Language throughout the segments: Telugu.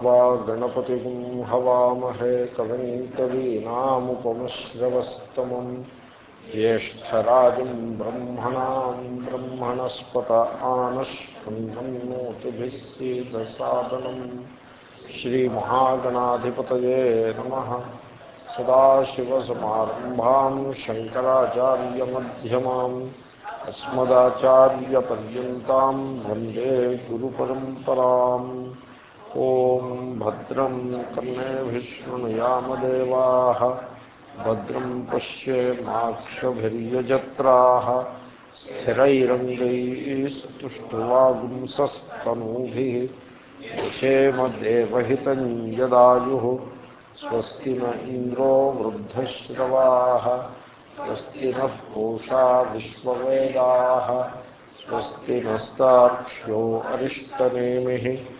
त्वा गणपतिं हवामहे कविं कवीनामुपमश्रवस्तमम् ज्येष्ठराजं ब्रह्मणां ब्रह्मणस्पत आनश्वन्नोतिभिः सीदसादनम् श्रीमहागणाधिपतये नमः। सदाशिवसमारम्भाम् शङ्कराचार्यमध्यमाम् अस्मदाचार्यपर्यन्ताम् वंदे ॐ भद्रं कर्णेभिः शृणुयामदेवाः भद्रं पश्येमाक्षभिर्यजत्राः स्थिरैरङ्गैस्तुष्टुवागुंसस्तनूभिः क्षेमदेवहितं यदायुः, स्वस्ति न इन्द्रो वृद्धश्रवाः, स्वस्ति नः पूषा स्वस्ति नस्ताक्ष्यो अरिष्टनेमिः।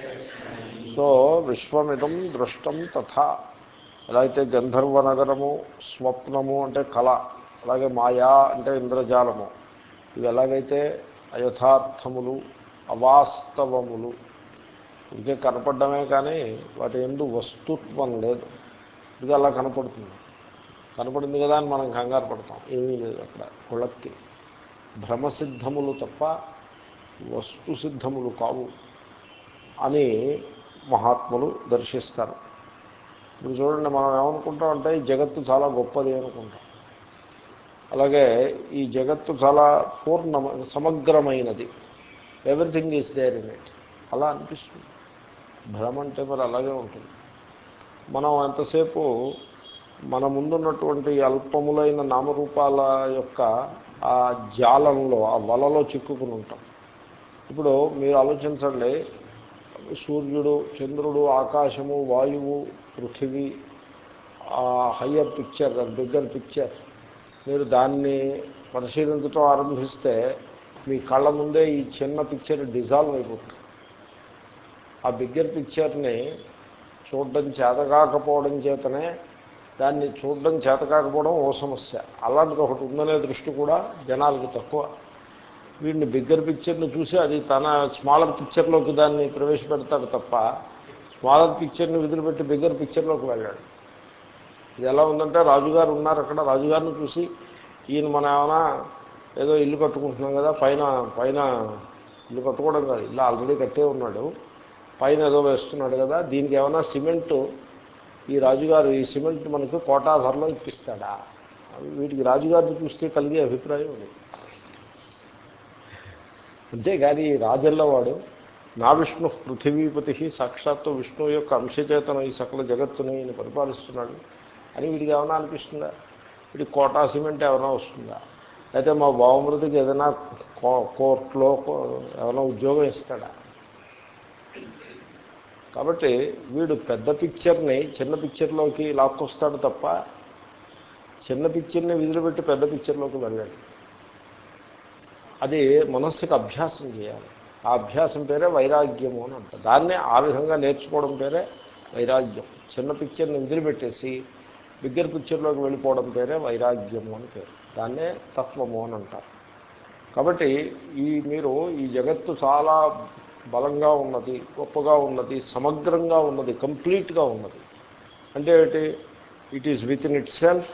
సో విశ్వమిదం దృష్టం తథా. ఎలా అయితే గంధర్వ నగరము స్వప్నము అంటే కళ అలాగే మాయా అంటే ఇంద్రజాలము ఇవి ఎలాగైతే అయథార్థములు అవాస్తవములు ఇంకే కనపడమే కానీ వాటి ఎందు వస్తుత్వం లేదు. ఇది అలా కనపడుతుంది. కనపడింది కదా అని మనం కంగారు పడతాం. ఏమీ లేదు అక్కడ. కుళక్కి భ్రమసిద్ధములు తప్ప వస్తు సిద్ధములు కావు. అని మహాత్ములు దర్శిస్తారు. ఇప్పుడు చూడండి మనం ఏమనుకుంటాం అంటే ఈ జగత్తు చాలా గొప్పది అనుకుంటాం. అలాగే ఈ జగత్తు చాలా పూర్ణ సమగ్రమైనది. Everything is there in it అలా అనిపిస్తుంది. భ్రమ అంటే మరి అలాగే ఉంటుంది. మనం ఎంతసేపు మన ముందున్నటువంటి అల్పములైన నామరూపాల యొక్క ఆ జాలంలో ఆ వలలో చిక్కుకుని ఉంటాం. ఇప్పుడు మీరు ఆలోచించండి సూర్యుడు చంద్రుడు ఆకాశము వాయువు పృథివీ హయ్యర్ పిక్చర్ బిగ్గర్ పిక్చర్. మీరు దాన్ని పరిశీలించడం ఆరంభిస్తే మీ కళ్ళ ముందే ఈ చిన్న పిక్చర్ డిజాల్వ్ అయిపోతుంది. ఆ బిగ్గర్ పిక్చర్ని చూడడం చేతకాకపోవడం చేతనే దాన్ని చూడడం చేతకాకపోవడం ఓ సమస్య. అలాంటిది ఒకటి ఉందనే దృష్టి కూడా జనాలకి తక్కువ. వీడిని బిగ్గర్ పిక్చర్ని చూసి అది తన స్మాలర్ పిక్చర్లోకి దాన్ని ప్రవేశపెడతాడు తప్ప స్మాలర్ పిక్చర్ని వదిలిపెట్టి బిగ్గర్ పిక్చర్లోకి వెళ్ళాడు. ఇది ఎలా ఉందంటే రాజుగారు ఉన్నారు అక్కడ. రాజుగారిని చూసి ఈయన మన ఏమైనా ఏదో ఇల్లు కట్టుకుంటున్నాం కదా పైన పైన ఇల్లు కట్టుకోవడం కాదు ఇల్లు ఆల్రెడీ కట్టే ఉన్నాడు పైన ఏదో వేస్తున్నాడు కదా దీనికి ఏమైనా సిమెంటు ఈ రాజుగారు ఈ సిమెంట్ మనకు కోటాధరలో ఇప్పిస్తాడా? వీటికి రాజుగారిని చూస్తే కలిగే అభిప్రాయం ఉంది. అంతేగాని రాజల్లవాడు నా విష్ణు పృథివీపతి సాక్షాత్తు విష్ణువు యొక్క అంశచేతనం ఈ సకల జగత్తుని ఈయన పరిపాలిస్తున్నాడు అని వీడికి ఏమైనా అనిపిస్తుందా? వీడి కోటా సిమెంట్ ఏమైనా వస్తుందా? అయితే మా బావమృతికి ఏదైనా కోర్టులో ఏమైనా ఉద్యోగం ఇస్తాడా? కాబట్టి వీడు పెద్ద పిక్చర్ని చిన్న పిక్చర్లోకి లాక్కొస్తాడు తప్ప చిన్న పిక్చర్ని విదిలిపెట్టి పెద్ద పిక్చర్లోకి వెళ్ళాడు. అది మనస్సుకు అభ్యాసం చేయాలి. ఆ అభ్యాసం పేరే వైరాగ్యము అని అంటారు. దాన్నే ఆ విధంగా నేర్చుకోవడం పేరే వైరాగ్యం. చిన్న పిక్చర్ని వదిలిపెట్టేసి బిగ్గర్ పిక్చర్లోకి వెళ్ళిపోవడం పేరే వైరాగ్యము అని పేరు. దాన్నే తత్వము అని అంటారు. కాబట్టి ఈ మీరు ఈ జగత్తు చాలా బలంగా ఉన్నది గొప్పగా ఉన్నది సమగ్రంగా ఉన్నది కంప్లీట్గా ఉన్నది. అంటే ఏంటి? It is within itself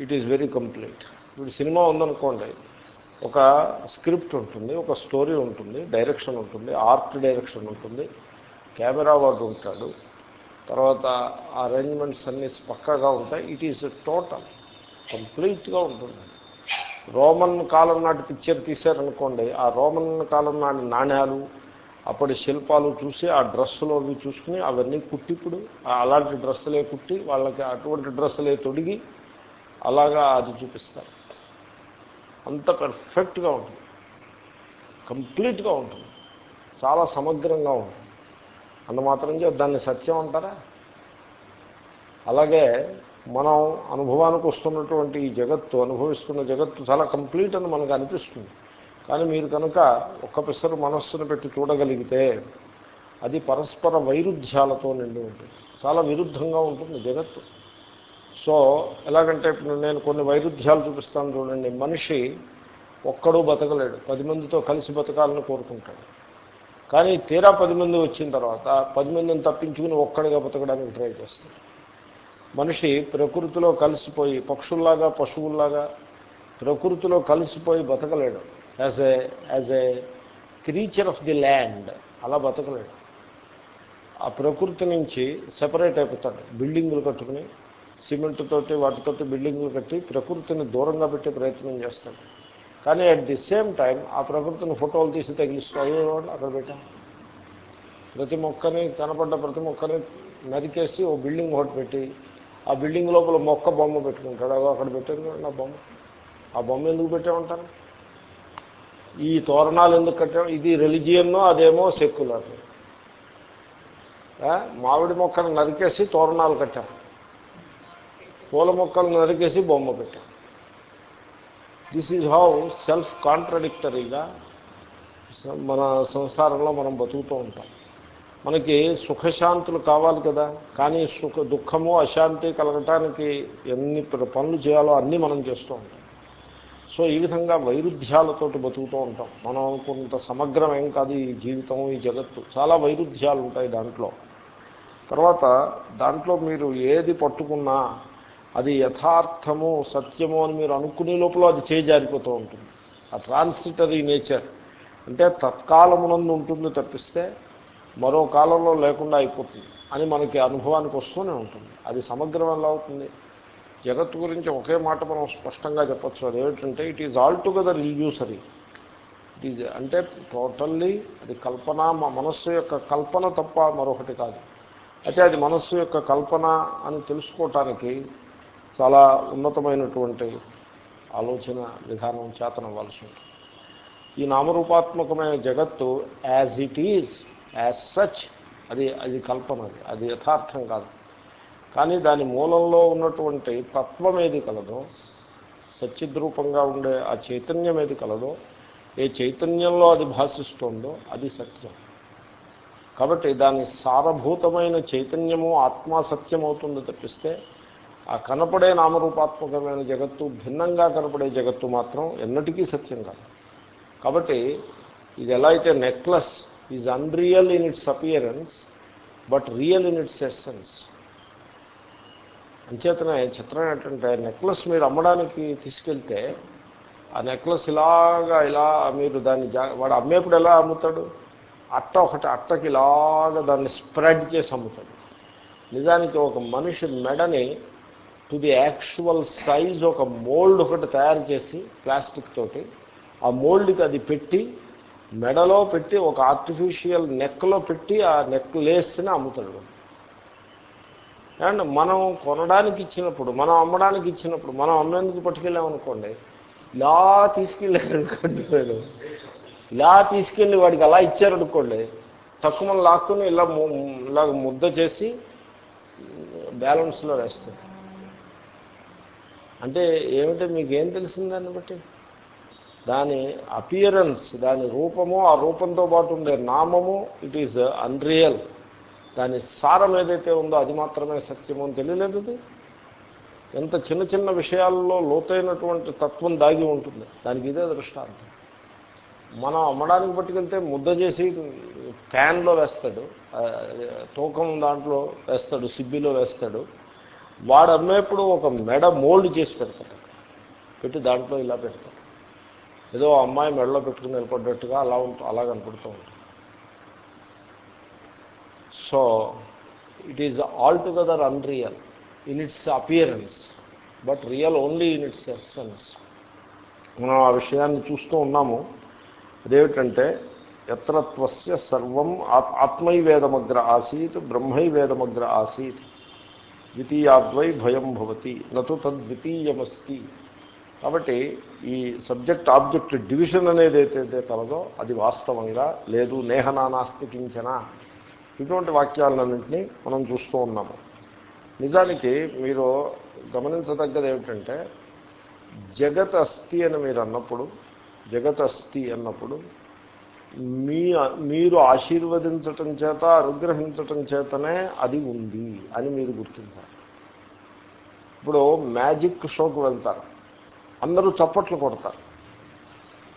it is very complete ఇప్పుడు సినిమా ఉందనుకోండి. ఒక స్క్రిప్ట్ ఉంటుంది ఒక స్టోరీ ఉంటుంది డైరెక్షన్ ఉంటుంది ఆర్ట్ డైరెక్షన్ ఉంటుంది. కెమెరా వాడు ఉంటాడు. తర్వాత అరేంజ్మెంట్స్ అన్నీ పక్కాగా ఉంటాయి. ఇట్ ఈజ్ టోటల్ కంప్లీట్గా ఉంటుంది. రోమన్ కాలం నాటి పిక్చర్ తీశారనుకోండి ఆ రోమన్ కాలం నాటి నాణ్యాలు అప్పటి శిల్పాలు చూసి ఆ డ్రెస్సులు అవి చూసుకుని అవన్నీ కుట్టిప్పుడు అలాంటి డ్రెస్సులే కుట్టి వాళ్ళకి అటువంటి డ్రెస్సులే తొడిగి అలాగా అది చూపిస్తారు. అంత పెర్ఫెక్ట్గా ఉంటుంది. కంప్లీట్గా ఉంటుంది. చాలా సమగ్రంగా ఉంటుంది. అంత మాత్రం చేత దాన్ని సత్యం అంటారా? అలాగే మనం అనుభవానికి వస్తున్నటువంటి ఈ జగత్తు అనుభవిస్తున్న జగత్తు చాలా కంప్లీట్ అని మనకు అనిపిస్తుంది. కానీ మీరు కనుక ఒక్క పిసరు మనస్సును పెట్టి చూడగలిగితే అది పరస్పర వైరుధ్యాలతో నిండి ఉంటుంది. చాలా విరుద్ధంగా ఉంటుంది జగత్తు. సో ఎలాగంటే ఇప్పుడు నేను కొన్ని వైరుధ్యాలు చూపిస్తాను చూడండి. మనిషి ఒక్కడూ బతకలేడు. పది మందితో కలిసి బతకాలని కోరుకుంటాడు. కానీ తీరా పది మంది వచ్చిన తర్వాత పది మందిని తప్పించుకుని ఒక్కడిగా బతకడానికి ట్రై చేస్తాడు. మనిషి ప్రకృతిలో కలిసిపోయి పక్షుల్లాగా పశువుల్లాగా ప్రకృతిలో కలిసిపోయి బతకలేడు. As a as a creature of the land అలా బతకలేడు. ఆ ప్రకృతి నుంచి సెపరేట్ అయిపోతాడు. బిల్డింగులు కట్టుకుని సిమెంట్ తోటి వాటితోటి బిల్డింగ్లు కట్టి ప్రకృతిని దూరంగా పెట్టే ప్రయత్నం చేస్తాడు. కానీ అట్ ది సేమ్ టైం ఆ ప్రకృతిని ఫోటోలు తీసి తగిలిస్తాయి అక్కడ పెట్టాం? ప్రతి మొక్కని కనపడ్డ ప్రతి మొక్కని నరికేసి ఓ బిల్డింగ్ ఒకటి పెట్టి ఆ బిల్డింగ్ లోపల మొక్క బొమ్మ పెట్టుకుంటాడు. అదో అక్కడ పెట్టాను నా బొమ్మ. ఆ బొమ్మ ఎందుకు పెట్టామంటాను ఈ తోరణాలు ఎందుకు కట్టాం? ఇది రిలిజియన్నో అదేమో సెక్యులర్. మామిడి మొక్కను నరికేసి తోరణాలు కట్టాం పూల మొక్కలు నరికేసి బొమ్మ పెట్టాం. దిస్ ఈజ్ హౌ సెల్ఫ్ కాంట్రడిక్టరీగా మన సంసారంలో మనం బతుకుతూ ఉంటాం. మనకి సుఖశాంతులు కావాలి కదా కానీ సుఖ దుఃఖము అశాంతి కలగటానికి ఎన్ని పనులు చేయాలో అన్నీ మనం చేస్తూ ఉంటాం. సో ఈ విధంగా వైరుధ్యాలతోటి బతుకుతూ ఉంటాం. మనం కొంత సమగ్రం ఏం కాదు ఈ జీవితం ఈ జగత్తు. చాలా వైరుధ్యాలు ఉంటాయి దాంట్లో. తర్వాత దాంట్లో మీరు ఏది పట్టుకున్నా అది యథార్థము సత్యము అని మీరు అనుకునే లోపల అది చేజారిపోతూ ఉంటుంది. ఆ ట్రాన్సిటరీ నేచర్. అంటే తత్కాలమునందు ఉంటుంది తప్పిస్తే మరో కాలంలో లేకుండా అయిపోతుంది అని మనకి అనుభవానికి వస్తూనే ఉంటుంది. అది సమగ్రం ఎలా అవుతుంది. జగత్తు గురించి ఒకే మాట మనం స్పష్టంగా చెప్పచ్చు. అది ఏమిటంటే it is altogether illusory it is అంటే టోటల్లీ అది కల్పన మా మనస్సు యొక్క కల్పన తప్ప మరొకటి కాదు. అయితే అది మనస్సు యొక్క కల్పన అని తెలుసుకోవటానికి చాలా ఉన్నతమైనటువంటి ఆలోచన విధానం చేతనవ్వాల్సి ఉంటుంది ఈ నామరూపాత్మకమైన జగత్తు as it is as such అది అది కల్పన అది అది యథార్థం కాదు. కానీ దాని మూలంలో ఉన్నటువంటి తత్వం ఏది కలదో సచ్చిద్రూపంగా ఉండే ఆ చైతన్యం ఏది కలదో ఏ చైతన్యంలో అది భాషిస్తోందో అది సత్యం. కాబట్టి దాని సారభూతమైన చైతన్యము ఆత్మా సత్యం అవుతుంది తప్పిస్తే ఆ కనపడే నామరూపాత్మకమైన జగత్తు భిన్నంగా కనపడే జగత్తు మాత్రం ఎన్నటికీ సత్యం కాదు. కాబట్టి ఇది ఎలా అయితే necklace is unreal in its appearance but real in its essence అంచేతనే చిత్రం ఏంటంటే నెక్లెస్ మీరు అమ్మడానికి తీసుకెళ్తే ఆ నెక్లెస్ ఇలాగా ఇలా మీరు దాన్ని వాడు అమ్మేప్పుడు ఎలా అమ్ముతాడు? అట్ట ఒకటి అట్టకి ఇలాగా దాన్ని స్ప్రెడ్ చేసి అమ్ముతాడు. నిజానికి ఒక మనిషి మెడని టు ది యాక్చువల్ సైజ్ ఒక మోల్డ్ ఒకటి తయారు చేసి ప్లాస్టిక్ తోటి ఆ మోల్డ్కి అది పెట్టి మెడలో పెట్టి ఒక ఆర్టిఫిషియల్ నెక్లో పెట్టి ఆ నెక్ లేస్ని అమ్ముతాడు. అండ్ మనం కొనడానికి ఇచ్చినప్పుడు మనం అమ్మడానికి ఇచ్చినప్పుడు మనం అమ్మేందుకు పట్టుకెళ్ళామనుకోండి ఇలా తీసుకెళ్ళారనుకోండి నేను ఇలా తీసుకెళ్ళి వాడికి అలా ఇచ్చారనుకోండి తక్కువ మనం లాక్కుని ఇలా ఇలా ముద్ద చేసి బ్యాలెన్స్లో వేస్తాడు అంటే ఏమిటో మీకేం తెలిసింది దాన్ని బట్టి? దాని అపియరెన్స్ దాని రూపము ఆ రూపంతో పాటు ఉండే నామము ఇట్ ఈజ్ అన్రియల్ దాని సారం ఏదైతే ఉందో అది మాత్రమే సత్యము అని తెలియలేదు ఎంత చిన్న చిన్న విషయాల్లో లోతైనటువంటి తత్వం దాగి ఉంటుంది. దానికి ఇదే దృష్టాంతం. మనం అమ్మడానికి పట్టుకెళ్తే ముద్ద చేసి ప్యాన్లో వేస్తాడు తూకం దాంట్లో వేస్తాడు సిబ్బిలో వేస్తాడు. వాడు అమ్మేప్పుడు ఒక మెడ మోల్డ్ చేసి పెడతాడు. పెట్టి దాంట్లో ఇలా పెడతాడు. ఏదో అమ్మాయి మెడలో పెట్టుకుని నిలబడ్డట్టుగా అలా ఉంటూ అలా కనపడుతూ ఉంటుంది. So it is altogether unreal in its appearance but real only in its essence మనం ఆ విషయాన్ని చూస్తూ ఉన్నాము. అదేమిటంటే ఎత్రత్వస్య సర్వం ఆత్మైవేదమగ్ర ఆసీత్ బ్రహ్మైవేదమగ్ర ఆసీత్. ద్వితీయాద్వై భయం భవతి నటు తద్వితీయమస్తి కాబట్టి ఈ సబ్జెక్ట్ ఆబ్జెక్ట్ డివిజన్ అనేది ఏదైతే కలదో అది వాస్తవంగా లేదు నేహనానాస్తి కించన. ఇటువంటి వాక్యాలన్నింటినీ మనం చూస్తూ ఉన్నాము. నిజానికి మీరు గమనించదగ్గది ఏమిటంటే జగత్ అస్థి అని మీరు అన్నప్పుడు జగత్ అస్థి అన్నప్పుడు మీ మీరు ఆశీర్వదించటం చేత అనుగ్రహించటం చేతనే అది ఉంది అని మీరు గుర్తించాలి. ఇప్పుడు మ్యాజిక్ షోకి వెళ్తారు. అందరూ చప్పట్లు కొడతారు.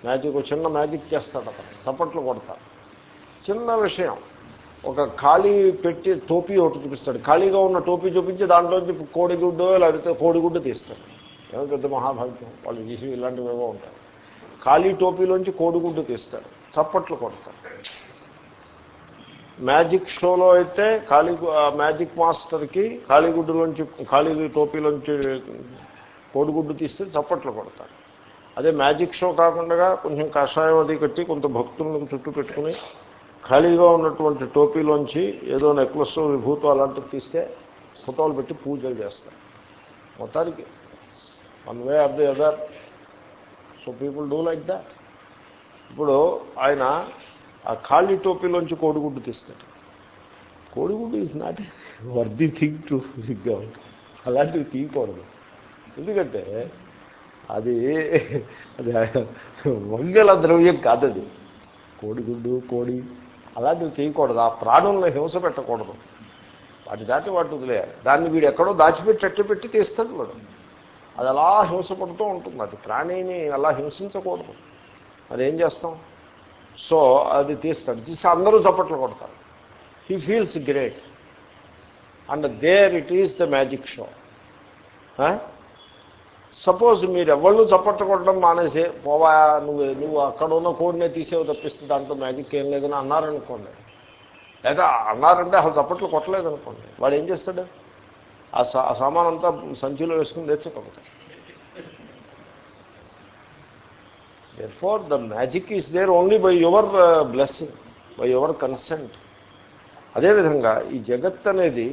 మ్యాజిక్ చిన్న మ్యాజిక్ చేస్తాడు అతను. చప్పట్లు కొడతారు. చిన్న విషయం. ఒక ఖాళీ పెట్టి టోపీ ఒకటి చూపిస్తాడు. ఖాళీగా ఉన్న టోపీ చూపించి దాంట్లోంచి కోడిగుడ్డు లేకపోతే కోడిగుడ్డు తీస్తాడు. ఏమో పెద్ద మహాభాగ్యం. వాళ్ళు చేసి ఇలాంటివి ఏవో ఉంటాయి. ఖాళీ టోపీలోంచి కోడిగుడ్డు తీస్తాడు. చప్పట్లు కొడతారు. మ్యాజిక్ షోలో అయితే ఖాళీ మ్యాజిక్ మాస్టర్కి ఖాళీగుడ్డులోంచి ఖాళీ టోపీలోంచి కోడిగుడ్డు తీస్తే చప్పట్లు కొడతారు. అదే మ్యాజిక్ షో కాకుండా కొంచెం కషాయం అది కట్టి కొంత భక్తులను చుట్టూ పెట్టుకుని ఖాళీగా ఉన్నటువంటి టోపీలోంచి ఏదో నెక్లెస్ విభూతం అలాంటివి తీస్తే ఫోటోలు పెట్టి పూజలు చేస్తారు. మొత్తానికి one way of the other. So people do like that. ఇప్పుడు ఆయన ఆ ఖాళీ టోపీలోంచి కోడిగుడ్డు తీస్తాడు. కోడిగుడ్డు is not worthy thing to థింగ్గా అలాంటివి తీయకూడదు. ఎందుకంటే అది అది వంగల ద్రవ్యం కాదది కోడిగుడ్డు కోడి అలాంటివి చేయకూడదు ఆ ప్రాణులను హింస పెట్టకూడదు. వాటి దాటి వాటి వదిలేయాలి. దాన్ని వీడు ఎక్కడో దాచిపెట్టి అట్టు పెట్టి తీస్తాడు వాడు. అది అలా హింసపడుతూ ఉంటుంది. అది ప్రాణిని అలా హింసించకూడదు. అది ఏం చేస్తాం? సో అది తీస్తాడు. తీసి అందరూ చప్పట్లు కొడతారు. He feels great and there it is the magic show suppose మీరు ఎవళ్ళు చప్పట్లు కొట్టడం మానేసే పోవా నువ్వు నువ్వు అక్కడ ఉన్న కోడినే తీసేవి తప్పిస్తే దాంట్లో మ్యాజిక్ ఏం లేదని అన్నారనుకోండి. లేదా అన్నారంటే అసలు చప్పట్లు కొట్టలేదు అనుకోండి వాడు ఏం చేస్తాడు? ఆ ఆ సామాన్ అంతా సంచిలో వేసుకుని తెచ్చుకోకపోతాడు there for the magic is there only by your blessing by your consent అదేవిధంగా ఈ జగత్ అనేది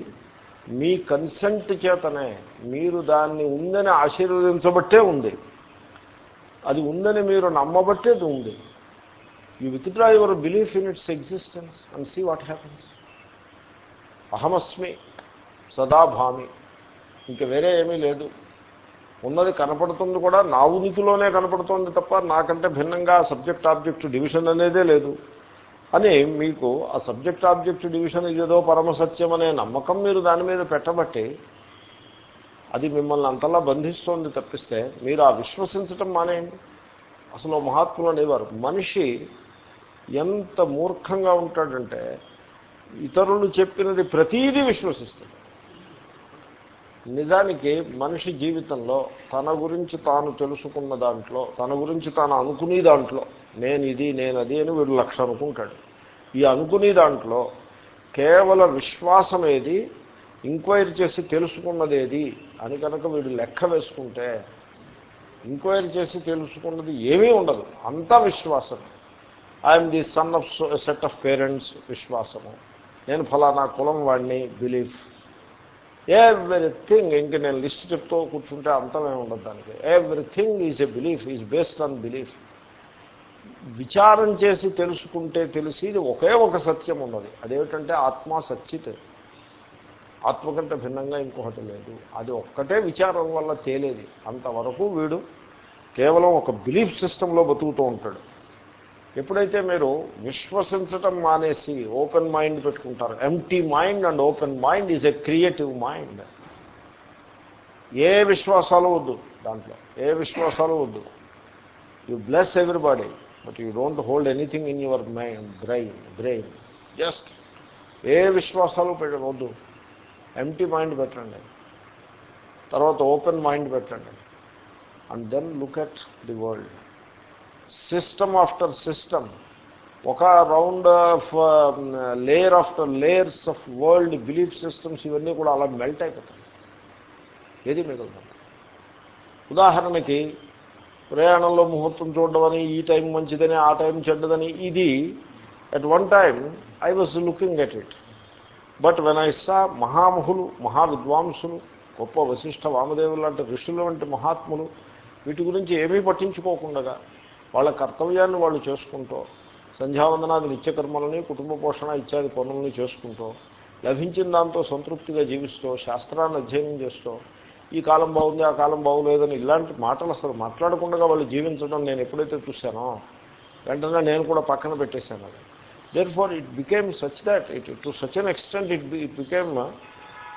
మీ కన్సెంట్ చేతనే మీరు దాన్ని ఉందని ఆశీర్వదించబట్టే ఉంది. అది ఉందని మీరు నమ్మబట్టేది ఉంది. You withdraw your belief in its existence and see what happens అహమస్మి సదాభామి ఇంక వేరే ఏమీ లేదు. ఉన్నది కనపడుతుంది కూడా నా ఉనికిలోనే కనపడుతుంది తప్ప నాకంటే భిన్నంగా సబ్జెక్ట్ ఆబ్జెక్ట్ డివిజన్ అనేదే లేదు. అని మీకు ఆ సబ్జెక్ట్ ఆబ్జెక్ట్ డివిజన్ ఇదేదో పరమసత్యం అనే నమ్మకం మీరు దాని మీద పెట్టబట్టి అది మిమ్మల్ని అంతలా బంధిస్తోంది తప్పిస్తే మీరు ఆ విశ్వసించటం మానేయండి. అసలు మహాత్ములు అనేవారు మనిషి ఎంత మూర్ఖంగా ఉంటాడంటే ఇతరులు చెప్పినది ప్రతీదీ విశ్వసిస్తాడు. నిజానికి మనిషి జీవితంలో తన గురించి తాను తెలుసుకున్న దాంట్లో తన గురించి తాను అనుకునే దాంట్లో నేను ఇది నేను అది అని వీడు లక్ష అనుకుంటాడు. ఈ అనుకునే దాంట్లో కేవల విశ్వాసం ఏది ఎంక్వైరీ చేసి తెలుసుకున్నదేది అని కనుక వీడు లెక్క వేసుకుంటే ఇంక్వైరీ చేసి తెలుసుకున్నది ఏమీ ఉండదు. అంతా విశ్వాసం. I'm the son of set of parents విశ్వాసము. నేను ఫలానా కులం వాడిని బిలీఫ్ ఎవ్రీథింగ్ ఇంక నేను లిస్ట్ చెప్తూ కూర్చుంటే అంతమే ఉండదు దానికి. Everything is a belief is based on belief విచారం చేసి తెలుసుకుంటే తెలిసి ఇది ఒకే ఒక సత్యం ఉన్నది. అదేమిటంటే ఆత్మ సచ్చిత్. ఆత్మ కంటే భిన్నంగా ఇంకొకటి లేదు. అది ఒక్కటే విచారం వల్ల తేలేది. అంతవరకు వీడు కేవలం ఒక బిలీఫ్ సిస్టంలో బతుకుతూ ఉంటాడు. ఎప్పుడైతే మీరు విశ్వసించటం మానేసి ఓపెన్ మైండ్ పెట్టుకుంటారు empty mind and open mind is a creative mind ఏ విశ్వాసాలు వద్దు దాంట్లో ఏ విశ్వాసాలు వద్దు. You bless everybody but you don't hold anything in your mind brain brain just ఏ విశ్వాసాలు పెట్టవద్దు ఎంటీ మైండ్ పెట్టండి. తర్వాత ఓపెన్ మైండ్ పెట్టండి. And then look at the world system after system ఒక round of layer after layers of world belief systems ఇవన్నీ కూడా అలా మెల్ట్ అయిపోతాయి. ఏది మిగులుతుంది ఉదాహరణకి ప్రయాణంలో ముహూర్తం చూడడం అని ఈ టైం మంచిదని ఆ టైం చెడ్డదని ఇది at one time I was looking at it but when I saw మహామహులు మహావిద్వాంసులు గొప్ప వశిష్ఠ వామదేవులు లాంటి ఋషులు వంటి మహాత్ములు వీటి గురించి ఏమీ పట్టించుకోకుండా వాళ్ళ కర్తవ్యాన్ని వాళ్ళు చేసుకుంటూ సంధ్యావందనాది నిత్యకర్మలని కుటుంబ పోషణ ఇత్యాది పనులని చేసుకుంటూ లభించిన దాంతో సంతృప్తిగా జీవిస్తూ శాస్త్రాన్ని అధ్యయనం చేస్తూ ఈ కాలం బాగుంది ఆ కాలం బాగులేదని ఇలాంటి మాటలు అసలు మాట్లాడకుండా వాళ్ళు జీవించడం నేను ఎప్పుడైతే చూశానో వెంటనే నేను కూడా పక్కన పెట్టేశాను అది. There far it became such that it to such an extent it it became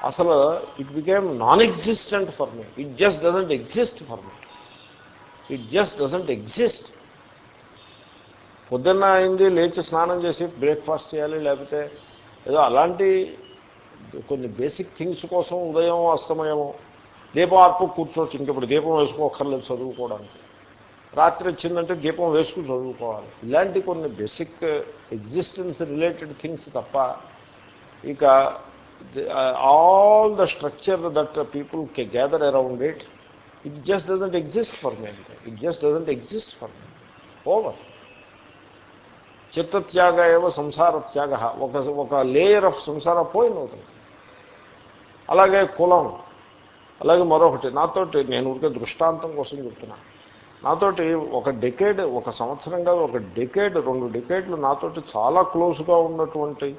అసలు it became non existent for me it just doesn't exist for me it just doesn't exist పొద్దున్న అయింది లేచి స్నానం చేసి బ్రేక్ఫాస్ట్ చేయాలి లేకపోతే ఏదో అలాంటి కొన్ని బేసిక్ థింగ్స్ కోసం ఉదయం అస్తమయము దీపం ఆర్పు కూర్చోవచ్చు ఇంకప్పుడు దీపం వేసుకోకర్లేదు చదువుకోవడానికి. రాత్రి వచ్చిందంటే దీపం వేసుకుని చదువుకోవాలి. ఇలాంటి కొన్ని బేసిక్ ఎగ్జిస్టెన్స్ రిలేటెడ్ థింగ్స్ తప్ప ఇక all the structure that people K gather around it it just doesn't exist for me అంటే it just doesn't exist for me over చిత్తత్యాగ ఏవో సంసార త్యాగ ఒక ఒక లేయర్ ఆఫ్ సంసార పోయింది అవుతుంది అలాగే కులం. అలాగే మరొకటి. నాతోటి నేను ఊరికే దృష్టాంతం కోసం చెప్తున్నా. నాతోటి ఒక డెకేడ్ ఒక సంవత్సరంగా ఒక డెకేడ్ రెండు డెకేడ్లు నాతోటి చాలా క్లోజ్గా ఉన్నటువంటి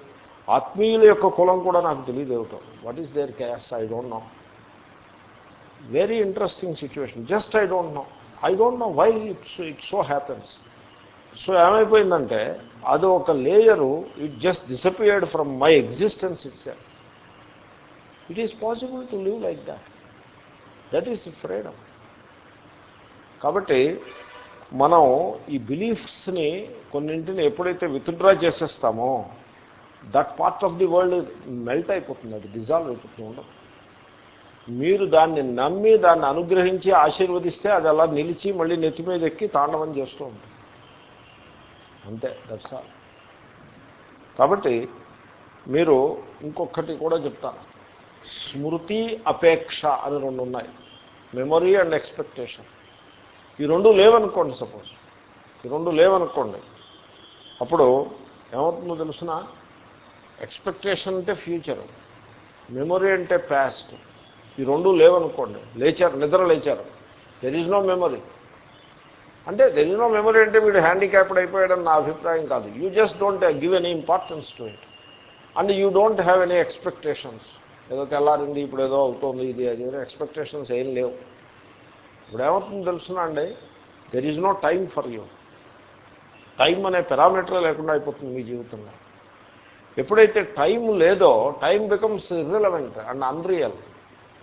ఆత్మీయుల యొక్క కులం కూడా నాకు తెలియదు what is there caste I don't know very interesting situation just I don't know I don't know why it's it so happens so ఏమైపోయిందంటే అది ఒక layer it just disappeared from my existence it's it is possible to live like that that is freedom కాబట్టి మనం ఈ బిలీఫ్స్ని కొన్నింటిని ఎప్పుడైతే withdraw చేసేస్తామో that part of the world melt అయిపోతుంది అది డిజాల్వ్ అయిపోతుంది ఉండదు. మీరు దాన్ని నమ్మి దాన్ని అనుగ్రహించి ఆశీర్వదిస్తే అది అలా నిలిచి మళ్ళీ నెత్తి మీద ఎక్కి తాండవం చేస్తూ ఉంటుంది. అంతే దట్స్ ఆల్ కాబట్టి మీరు ఇంకొకటి కూడా చెప్తాను స్మృతి అపేక్ష అని రెండు ఉన్నాయి. మెమొరీ అండ్ ఎక్స్పెక్టేషన్ ఈ రెండు లేవనుకోండి సపోజ్ ఈ రెండు లేవనుకోండి. అప్పుడు ఏమవుతుందో తెలుసిన? ఎక్స్పెక్టేషన్ అంటే ఫ్యూచర్ మెమొరీ అంటే ప్యాస్ట్ ఈ రెండు లేవనుకోండి. లేచారు నిద్ర లేచారు. దెర్ ఈజ్ నో మెమొరీ అంటే దెర్ మెమరీ నో అంటే వీడు హ్యాండిక్యాప్డ్ అయిపోయాడని నా అభిప్రాయం కాదు. You just don't give any importance to it and you don't have any expectations ఏదో తెల్లారింది ఇప్పుడు ఏదో అవుతుంది ఇది అది ఎక్స్పెక్టేషన్స్ ఏం లేవు. ఇప్పుడు ఏమవుతుందో తెలుసునా అండి? There is no time for you time అనే పెరామీటర్ లేకుండా అయిపోతుంది మీ జీవితంలో. ఎప్పుడైతే టైం లేదో time becomes irrelevant and unreal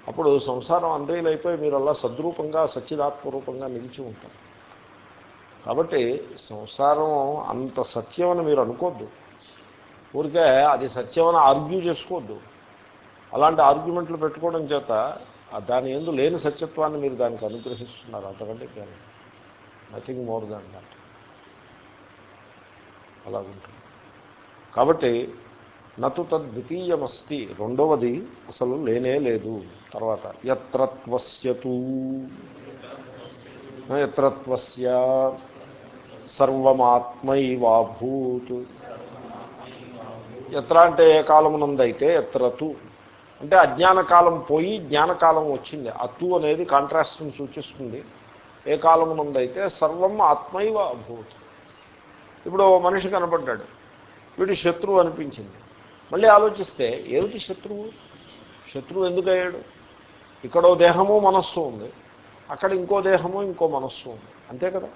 అప్పుడు సంసారం అన్రియల్ అయిపోయి మీరు అలా సద్రూపంగా సచ్చిదాత్మరూపంగా నిలిచి ఉంటారు. కాబట్టి సంసారం అంత సత్యం అని మీరు అనుకోద్దు. ఊరికే అది సత్యం అని ఆర్గ్యూ చేసుకోవద్దు అలాంటి ఆర్గ్యుమెంట్లు పెట్టుకోవడం చేత దాని ఎందు లేని సత్యత్వాన్ని మీరు దానికి అనుగ్రహిస్తున్నారు. అంతకంటే కానీ నథింగ్ మోర్ దాన్ దాట్ అలాగుంటుంది. కాబట్టి నతు తద్వితీయమస్తి రెండవది అసలు లేనే లేదు. తర్వాత ఎత్రత్వస్యతూ ఎత్రత్వస్య సర్వమాత్మైవాభూత్. ఎత్ర అంటే ఏ కాలమునందైతే ఎత్రతు అంటే అజ్ఞాన కాలం పోయి జ్ఞానకాలం వచ్చింది. అత్తు అనేది కాంట్రాస్ట్ని సూచిస్తుంది. ఏ కాలమునందైతే సర్వం ఆత్మైవ అభూత్ ఇప్పుడు మనిషి కనపడ్డాడు. వీడు శత్రువు అనిపించింది. మళ్ళీ ఆలోచిస్తే ఏమిటి శత్రువు? శత్రువు ఎందుకయ్యాడు? ఇక్కడో దేహము మనస్సు ఉంది. అక్కడ ఇంకో దేహము ఇంకో మనస్సు ఉంది. అంతే కదా?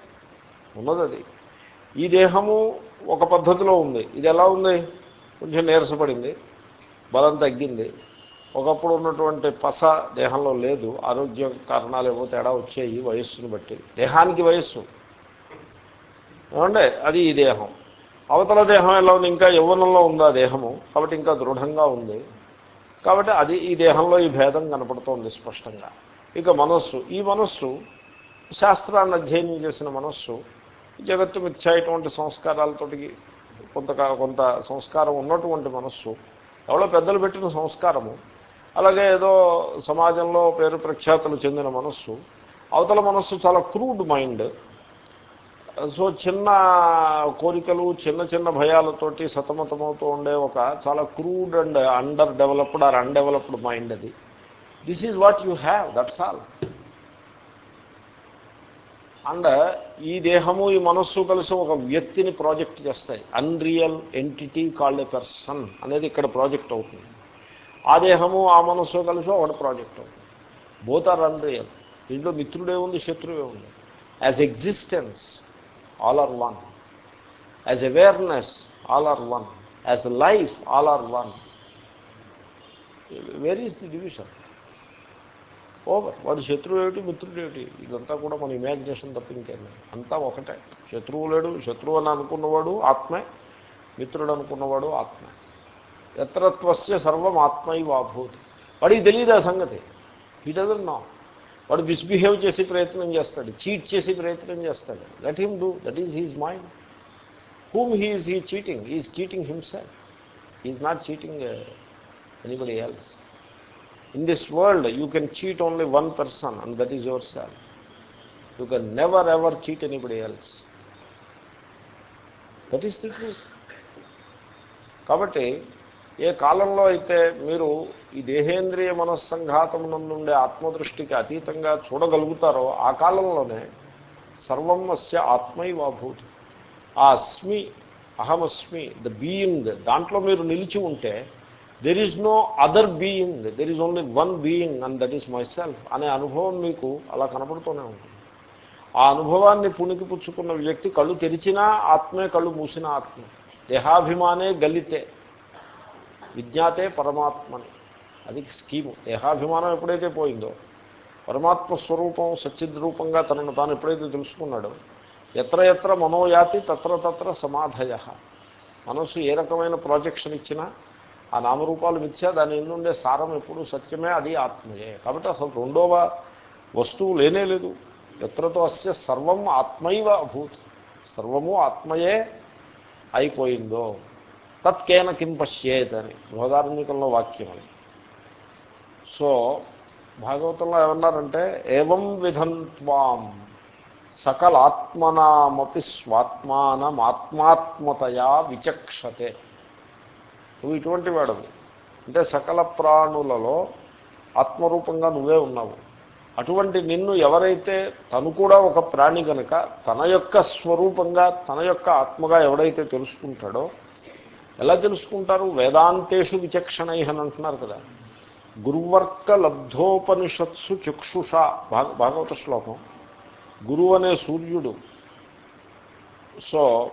ఉన్నది అది ఈ దేహము ఒక పద్ధతిలో ఉంది. ఇది ఎలా ఉంది? కొంచెం నీరసపడింది. బలం తగ్గింది. ఒకప్పుడు ఉన్నటువంటి పస దేహంలో లేదు. ఆరోగ్య కారణాలు ఏవో తేడా వచ్చాయి వయస్సును బట్టి. దేహానికి వయస్సు. ఏమంటే అది ఈ దేహం. అవతల దేహం ఎలా ఉంది? ఇంకా యవ్వనంలో ఉంది ఆ దేహము? కాబట్టి ఇంకా దృఢంగా ఉంది. కాబట్టి అది ఈ దేహంలో ఈ భేదం కనపడుతోంది స్పష్టంగా. ఇక మనస్సు. ఈ మనస్సు శాస్త్రాన్ని అధ్యయనం చేసిన మనస్సు జగత్తు మిథ్యాయటువంటి సంస్కారాలతోటి కొంత కొంత సంస్కారం ఉన్నటువంటి మనస్సు ఎవరో పెద్దలు పెట్టిన సంస్కారము అలాగే ఏదో సమాజంలో పేరు ప్రఖ్యాతులు చెందిన మనస్సు అవతల మనస్సు చాలా క్రూడ్ మైండ్. సో చిన్న కోరికలు చిన్న చిన్న భయాలతోటి సతమతమవుతూ ఉండే ఒక చాలా crude and underdeveloped or undeveloped mind అది. This is what you have that's all and ఈ దేహము ఈ మనస్సు కలిసి ఒక వ్యక్తిని ప్రాజెక్ట్ చేస్తాయి. Unreal entity called a person అనేది ఇక్కడ ప్రాజెక్ట్ అవుతుంది. ఆ దేహము ఆ మనస్సు కలిసి ఒకటి ప్రాజెక్ట్ అవుతుంది. బోత్ ఆర్ అన్రియల్ దీంట్లో మిత్రుడే ఉంది శత్రువే ఉంది. As existence all are one as awareness all are one as life all are one where is the division over. వాడు శత్రువు ఏమిటి? మిత్రుడు ఏమిటి? ఇదంతా కూడా మన ఇమాజినేషన్ తప్ప ఇంకేం అంతా ఒకటే. శత్రువు లేడు శత్రువు అని అనుకున్నవాడు ఆత్మే మిత్రుడు అనుకున్నవాడు ఆత్మే. ఎత్రత్వస్య సర్వం ఆత్మైవాభూతి వాడికి తెలియదు ఆ సంగతి? హీ డజన్ నో వాడు మిస్బిహేవ్ చేసి ప్రయత్నం చేస్తాడు చీట్ చేసే ప్రయత్నం చేస్తాడు. Let him do that is his mind whom he is he cheating is cheating himself is not cheating anybody else In this world, you can cheat only one person, and that is yourself. You can never ever cheat anybody else. That is the truth కాబట్టి ఏ కాలంలో అయితే మీరు ఈ దేహేంద్రియ మనస్సంఘాతం నుండే ఆత్మదృష్టికి అతీతంగా చూడగలుగుతారో ఆ కాలంలోనే సర్వం అస్య ఆత్మైవాభూతి ఆ అస్మి అహమస్మి ద బీయింగ్ దాంట్లో మీరు నిలిచి ఉంటే there is no other being there is only one being and that is myself అనే అనుభవం మీకు అలా కనపడుతూనే ఉంటుంది. ఆ అనుభవాన్ని పుణికి పుచ్చుకున్న వ్యక్తి కళ్ళు తెరిచినా ఆత్మే కళ్ళు మూసిన ఆత్మ. దేహాభిమానే గలితే విజ్ఞాతే పరమాత్మని. అది స్కీము. దేహాభిమానం ఎప్పుడైతే పోయిందో పరమాత్మ స్వరూపం సచ్చిద్రూపంగా తనను తాను ఎప్పుడైతే తెలుసుకున్నాడో ఎత్ర ఎత్ర మనోయాతి తత్ర తత్ర సమాధయ. మనసు ఏ రకమైన ప్రాజెక్షన్ ఇచ్చినా ఆ నామరూపాలు మిథ్యా దాని ఎందుండే సారం ఎప్పుడు సత్యమే అది ఆత్మయే. కాబట్టి అసలు రెండవ వస్తువు లేనే లేదు. ఎత్రతో అస్య సర్వం ఆత్మైవ అభూత్. సర్వము ఆత్మయే అయిపోయిందో. తత్కేన కిం పశ్యేత్ అని. బృహదార్మికంలో వాక్యం అని సో భాగవతంలో ఏమన్నారంటే ఏవం విధంత్వాం సకలాత్మనామపి స్వాత్మానమాత్మాత్మతయా విచక్షతే. నువ్వు ఇటువంటి వాడవు. అంటే సకల ప్రాణులలో ఆత్మరూపంగా నువ్వే ఉన్నావు. అటువంటి నిన్ను ఎవరైతే తను కూడా ఒక ప్రాణి కనుక తన యొక్క స్వరూపంగా తన యొక్క ఆత్మగా ఎవడైతే తెలుసుకుంటాడో ఎలా తెలుసుకుంటారు? వేదాంతేషు విచక్షణై అని అంటున్నారు కదా. గురువర్క లబ్ధోపనిషత్సు చక్షుష. భాగ భాగవత శ్లోకం. గురువు అనే సూర్యుడు. సో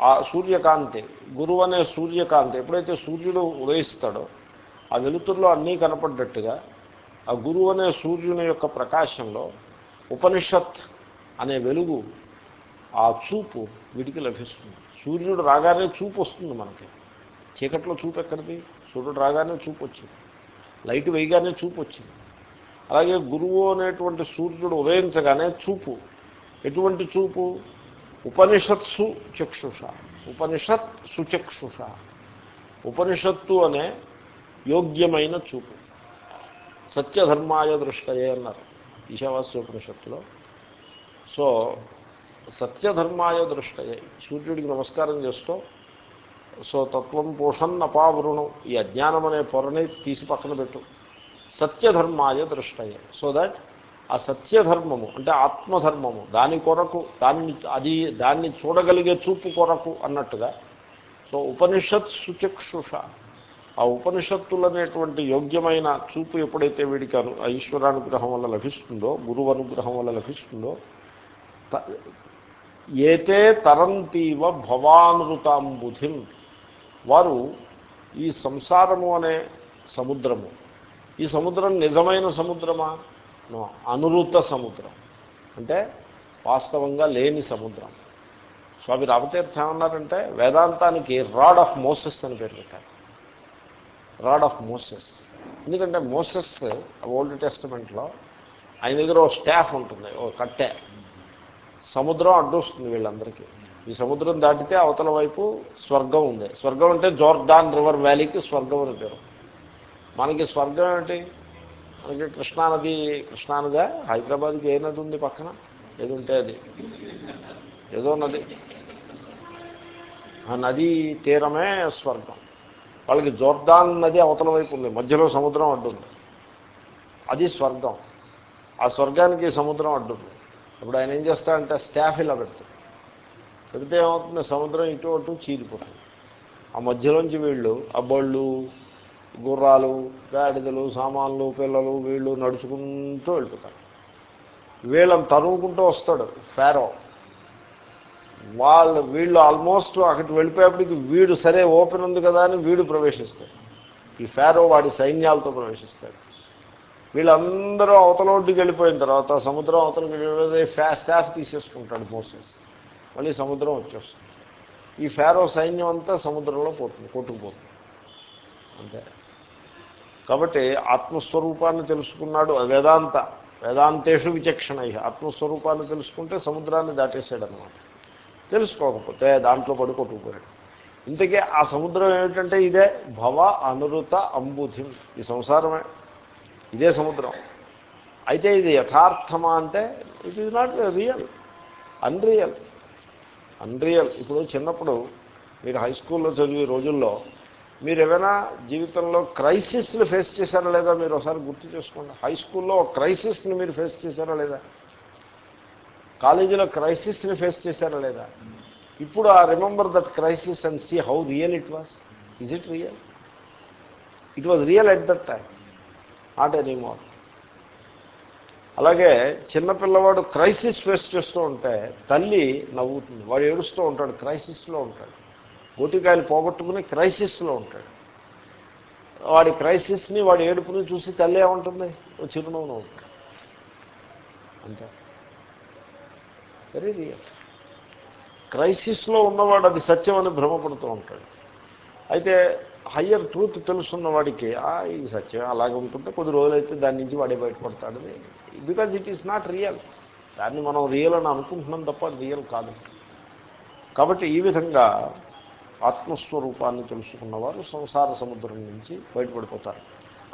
ఆ సూర్యకాంతి గురువు అనే సూర్యకాంతి ఎప్పుడైతే సూర్యుడు ఉదయిస్తాడో ఆ వెలుతురులో అన్నీ కనపడ్డట్టుగా ఆ గురువు అనే సూర్యుని యొక్క ప్రకాశంలో ఉపనిషత్ అనే వెలుగు ఆ చూపు వీటికి లభిస్తుంది. సూర్యుడు రాగానే చూపు వస్తుంది మనకి. చీకట్లో చూపు ఎక్కడిది? సూర్యుడు రాగానే చూపు వచ్చింది. లైట్ వేయగానే చూపు వచ్చింది. అలాగే గురువు అనేటువంటి సూర్యుడు ఉదయించగానే చూపు. ఎటువంటి చూపు? ఉపనిషత్సు చక్షుష ఉపనిషత్ సుచక్షుష ఉపనిషత్తు అనే యోగ్యమైన చూపు సత్యధర్మాయ దృష్టయే అన్నారు ఈశావాస్య ఉపనిషత్తులో సో సత్యధర్మాయ దృష్టయే సూర్యుడికి నమస్కారం చేస్తూ సో తత్వం పోషణ్ అపావృణం ఈ అజ్ఞానం అనే పొరని తీసి పక్కన పెట్టు సత్యధర్మాయ దృష్టయే సో దట్ ఆ సత్యధర్మము అంటే ఆత్మధర్మము దాని కొరకు దాన్ని అది దాన్ని చూడగలిగే చూపు కొరకు అన్నట్టుగా సో ఉపనిషత్ సుచక్షుష. ఆ ఉపనిషత్తులనేటువంటి యోగ్యమైన చూపు ఎప్పుడైతే వీడికి అను ఈశ్వరానుగ్రహం వల్ల లభిస్తుందో గురువు అనుగ్రహం వల్ల లభిస్తుందో ఏతే తరంతీవ భవానుతాంబుధిం. వారు ఈ సంసారము అనే సముద్రము. ఈ సముద్రం నిజమైన సముద్రమా? అనురుత సముద్రం. అంటే వాస్తవంగా లేని సముద్రం. స్వామి రామతీర్థ ఏమన్నారంటే వేదాంతానికి రాడ్ ఆఫ్ మోసెస్ అని పేరు పెట్టారు. Rod of Moses. ఎందుకంటే మోసెస్ ఓల్డ్ టెస్టిమెంట్లో ఆయన దగ్గర ఓ స్టాఫ్ ఉంటుంది ఓ కట్టె. సముద్రం అడ్డొస్తుంది వీళ్ళందరికీ. ఈ సముద్రం దాటితే అవతల వైపు స్వర్గం ఉంది. స్వర్గం అంటే జోర్డాన్ రివర్ వ్యాలీకి స్వర్గం అని పేరు. మనకి స్వర్గం ఏమిటి? మనకి కృష్ణానది కృష్ణానదా హైదరాబాద్కి ఏ నది ఉంది పక్కన? ఏది ఉంటే అది. ఏదో నది. ఆ నదీ తీరమే స్వర్గం. వాళ్ళకి జోర్దాన్ నది అవతల వైపు ఉంది. మధ్యలో సముద్రం అడ్డుంది. అది స్వర్గం. ఆ స్వర్గానికి సముద్రం అడ్డుంది. ఇప్పుడు ఆయన ఏం చేస్తాడంటే స్టాఫ్ ఇలా పెడతాడు. పెడితే ఏమవుతుంది? సముద్రం ఇటు అటు చీలిపోతుంది. ఆ మధ్యలోంచి వీళ్ళు ఆ బళ్ళు గుర్రాలు గాడిదలు సామాన్లు పిల్లలు వీళ్ళు నడుచుకుంటూ వెళ్ళిపోతారు వీళ్ళని తరుముకుంటూ వస్తాడు ఫారో. వాళ్ళు వీళ్ళు ఆల్మోస్ట్ అక్కడికి వెళ్ళిపోయేప్పటికి వీడు సరే ఓపెన్ ఉంది కదా అని వీడు ప్రవేశిస్తాడు. ఈ ఫారో వాడి సైన్యాలతో ప్రవేశిస్తాడు. వీళ్ళందరూ అవతలోడ్డుకి వెళ్ళిపోయిన తర్వాత సముద్రం అవతలకి వెళ్ళిపోయి స్టాఫ్ తీసేసుకుంటాడు మోసెస్ మళ్ళీ సముద్రం వచ్చేస్తుంది. ఈ ఫారో సైన్యం అంతా సముద్రంలో పోతుంది కొట్టుకుపోతుంది. అంతే. కాబట్టి ఆత్మస్వరూపాన్ని తెలుసుకున్నాడు వేదాంత వేదాంతేషు విచక్షణ ఆత్మస్వరూపాన్ని తెలుసుకుంటే సముద్రాన్ని దాటేసాడు అనమాట తెలుసుకోకపోతే దాంట్లో పడి కొట్టుకుపోయాడు. ఇంతకీ ఆ సముద్రం ఏమిటంటే ఇదే? భవ అనురుత అంబుధిం. ఈ సంసారమే. ఇదే సముద్రం. అయితే ఇది యథార్థమా అంటే it is not real unreal unreal ఇప్పుడు చిన్నప్పుడు మీరు హై స్కూల్లో చదివే రోజుల్లో మీరు ఏమైనా జీవితంలో క్రైసిస్ని ఫేస్ చేశారా లేదా మీరు ఒకసారి గుర్తు చేసుకోండి. హై స్కూల్లో క్రైసిస్ని మీరు ఫేస్ చేశారా లేదా? కాలేజీలో క్రైసిస్ని ఫేస్ చేశారా లేదా? ఇప్పుడు ఆ remember that crisis and see how real it was. Is it real it was real at that time not anymore అలాగే చిన్నపిల్లవాడు క్రైసిస్ ఫేస్ చేస్తూ ఉంటే తల్లి నవ్వుతుంది. వాడు ఏడుస్తూ ఉంటాడు క్రైసిస్లో ఉంటాడు. గోటికాయలు పోగొట్టుకుని క్రైసిస్లో ఉంటాడు. వాడి క్రైసిస్ని వాడి ఏడుపుని చూసి తల్లి ఏముంటుంది? చిరునవ్వు ఉంటుంది. అంతే. వెరీ రియల్ క్రైసిస్లో ఉన్నవాడు అది సత్యం అని భ్రమపడుతూ ఉంటాడు. అయితే హయ్యర్ ట్రూత్ తెలుసున్న వాడికి ఇది సత్యం అలాగే ఉంటుంటే కొద్ది రోజులైతే దాని నుంచి వాడే బయటపడతాడు. Because it is not real దాన్ని మనం రియల్ అని అనుకుంటున్నాం తప్ప రియల్ కాదు. కాబట్టి ఈ విధంగా ఆత్మస్వరూపాన్ని తెలుసుకున్నవారు సంసార సముద్రం నుంచి బయటపడిపోతారు.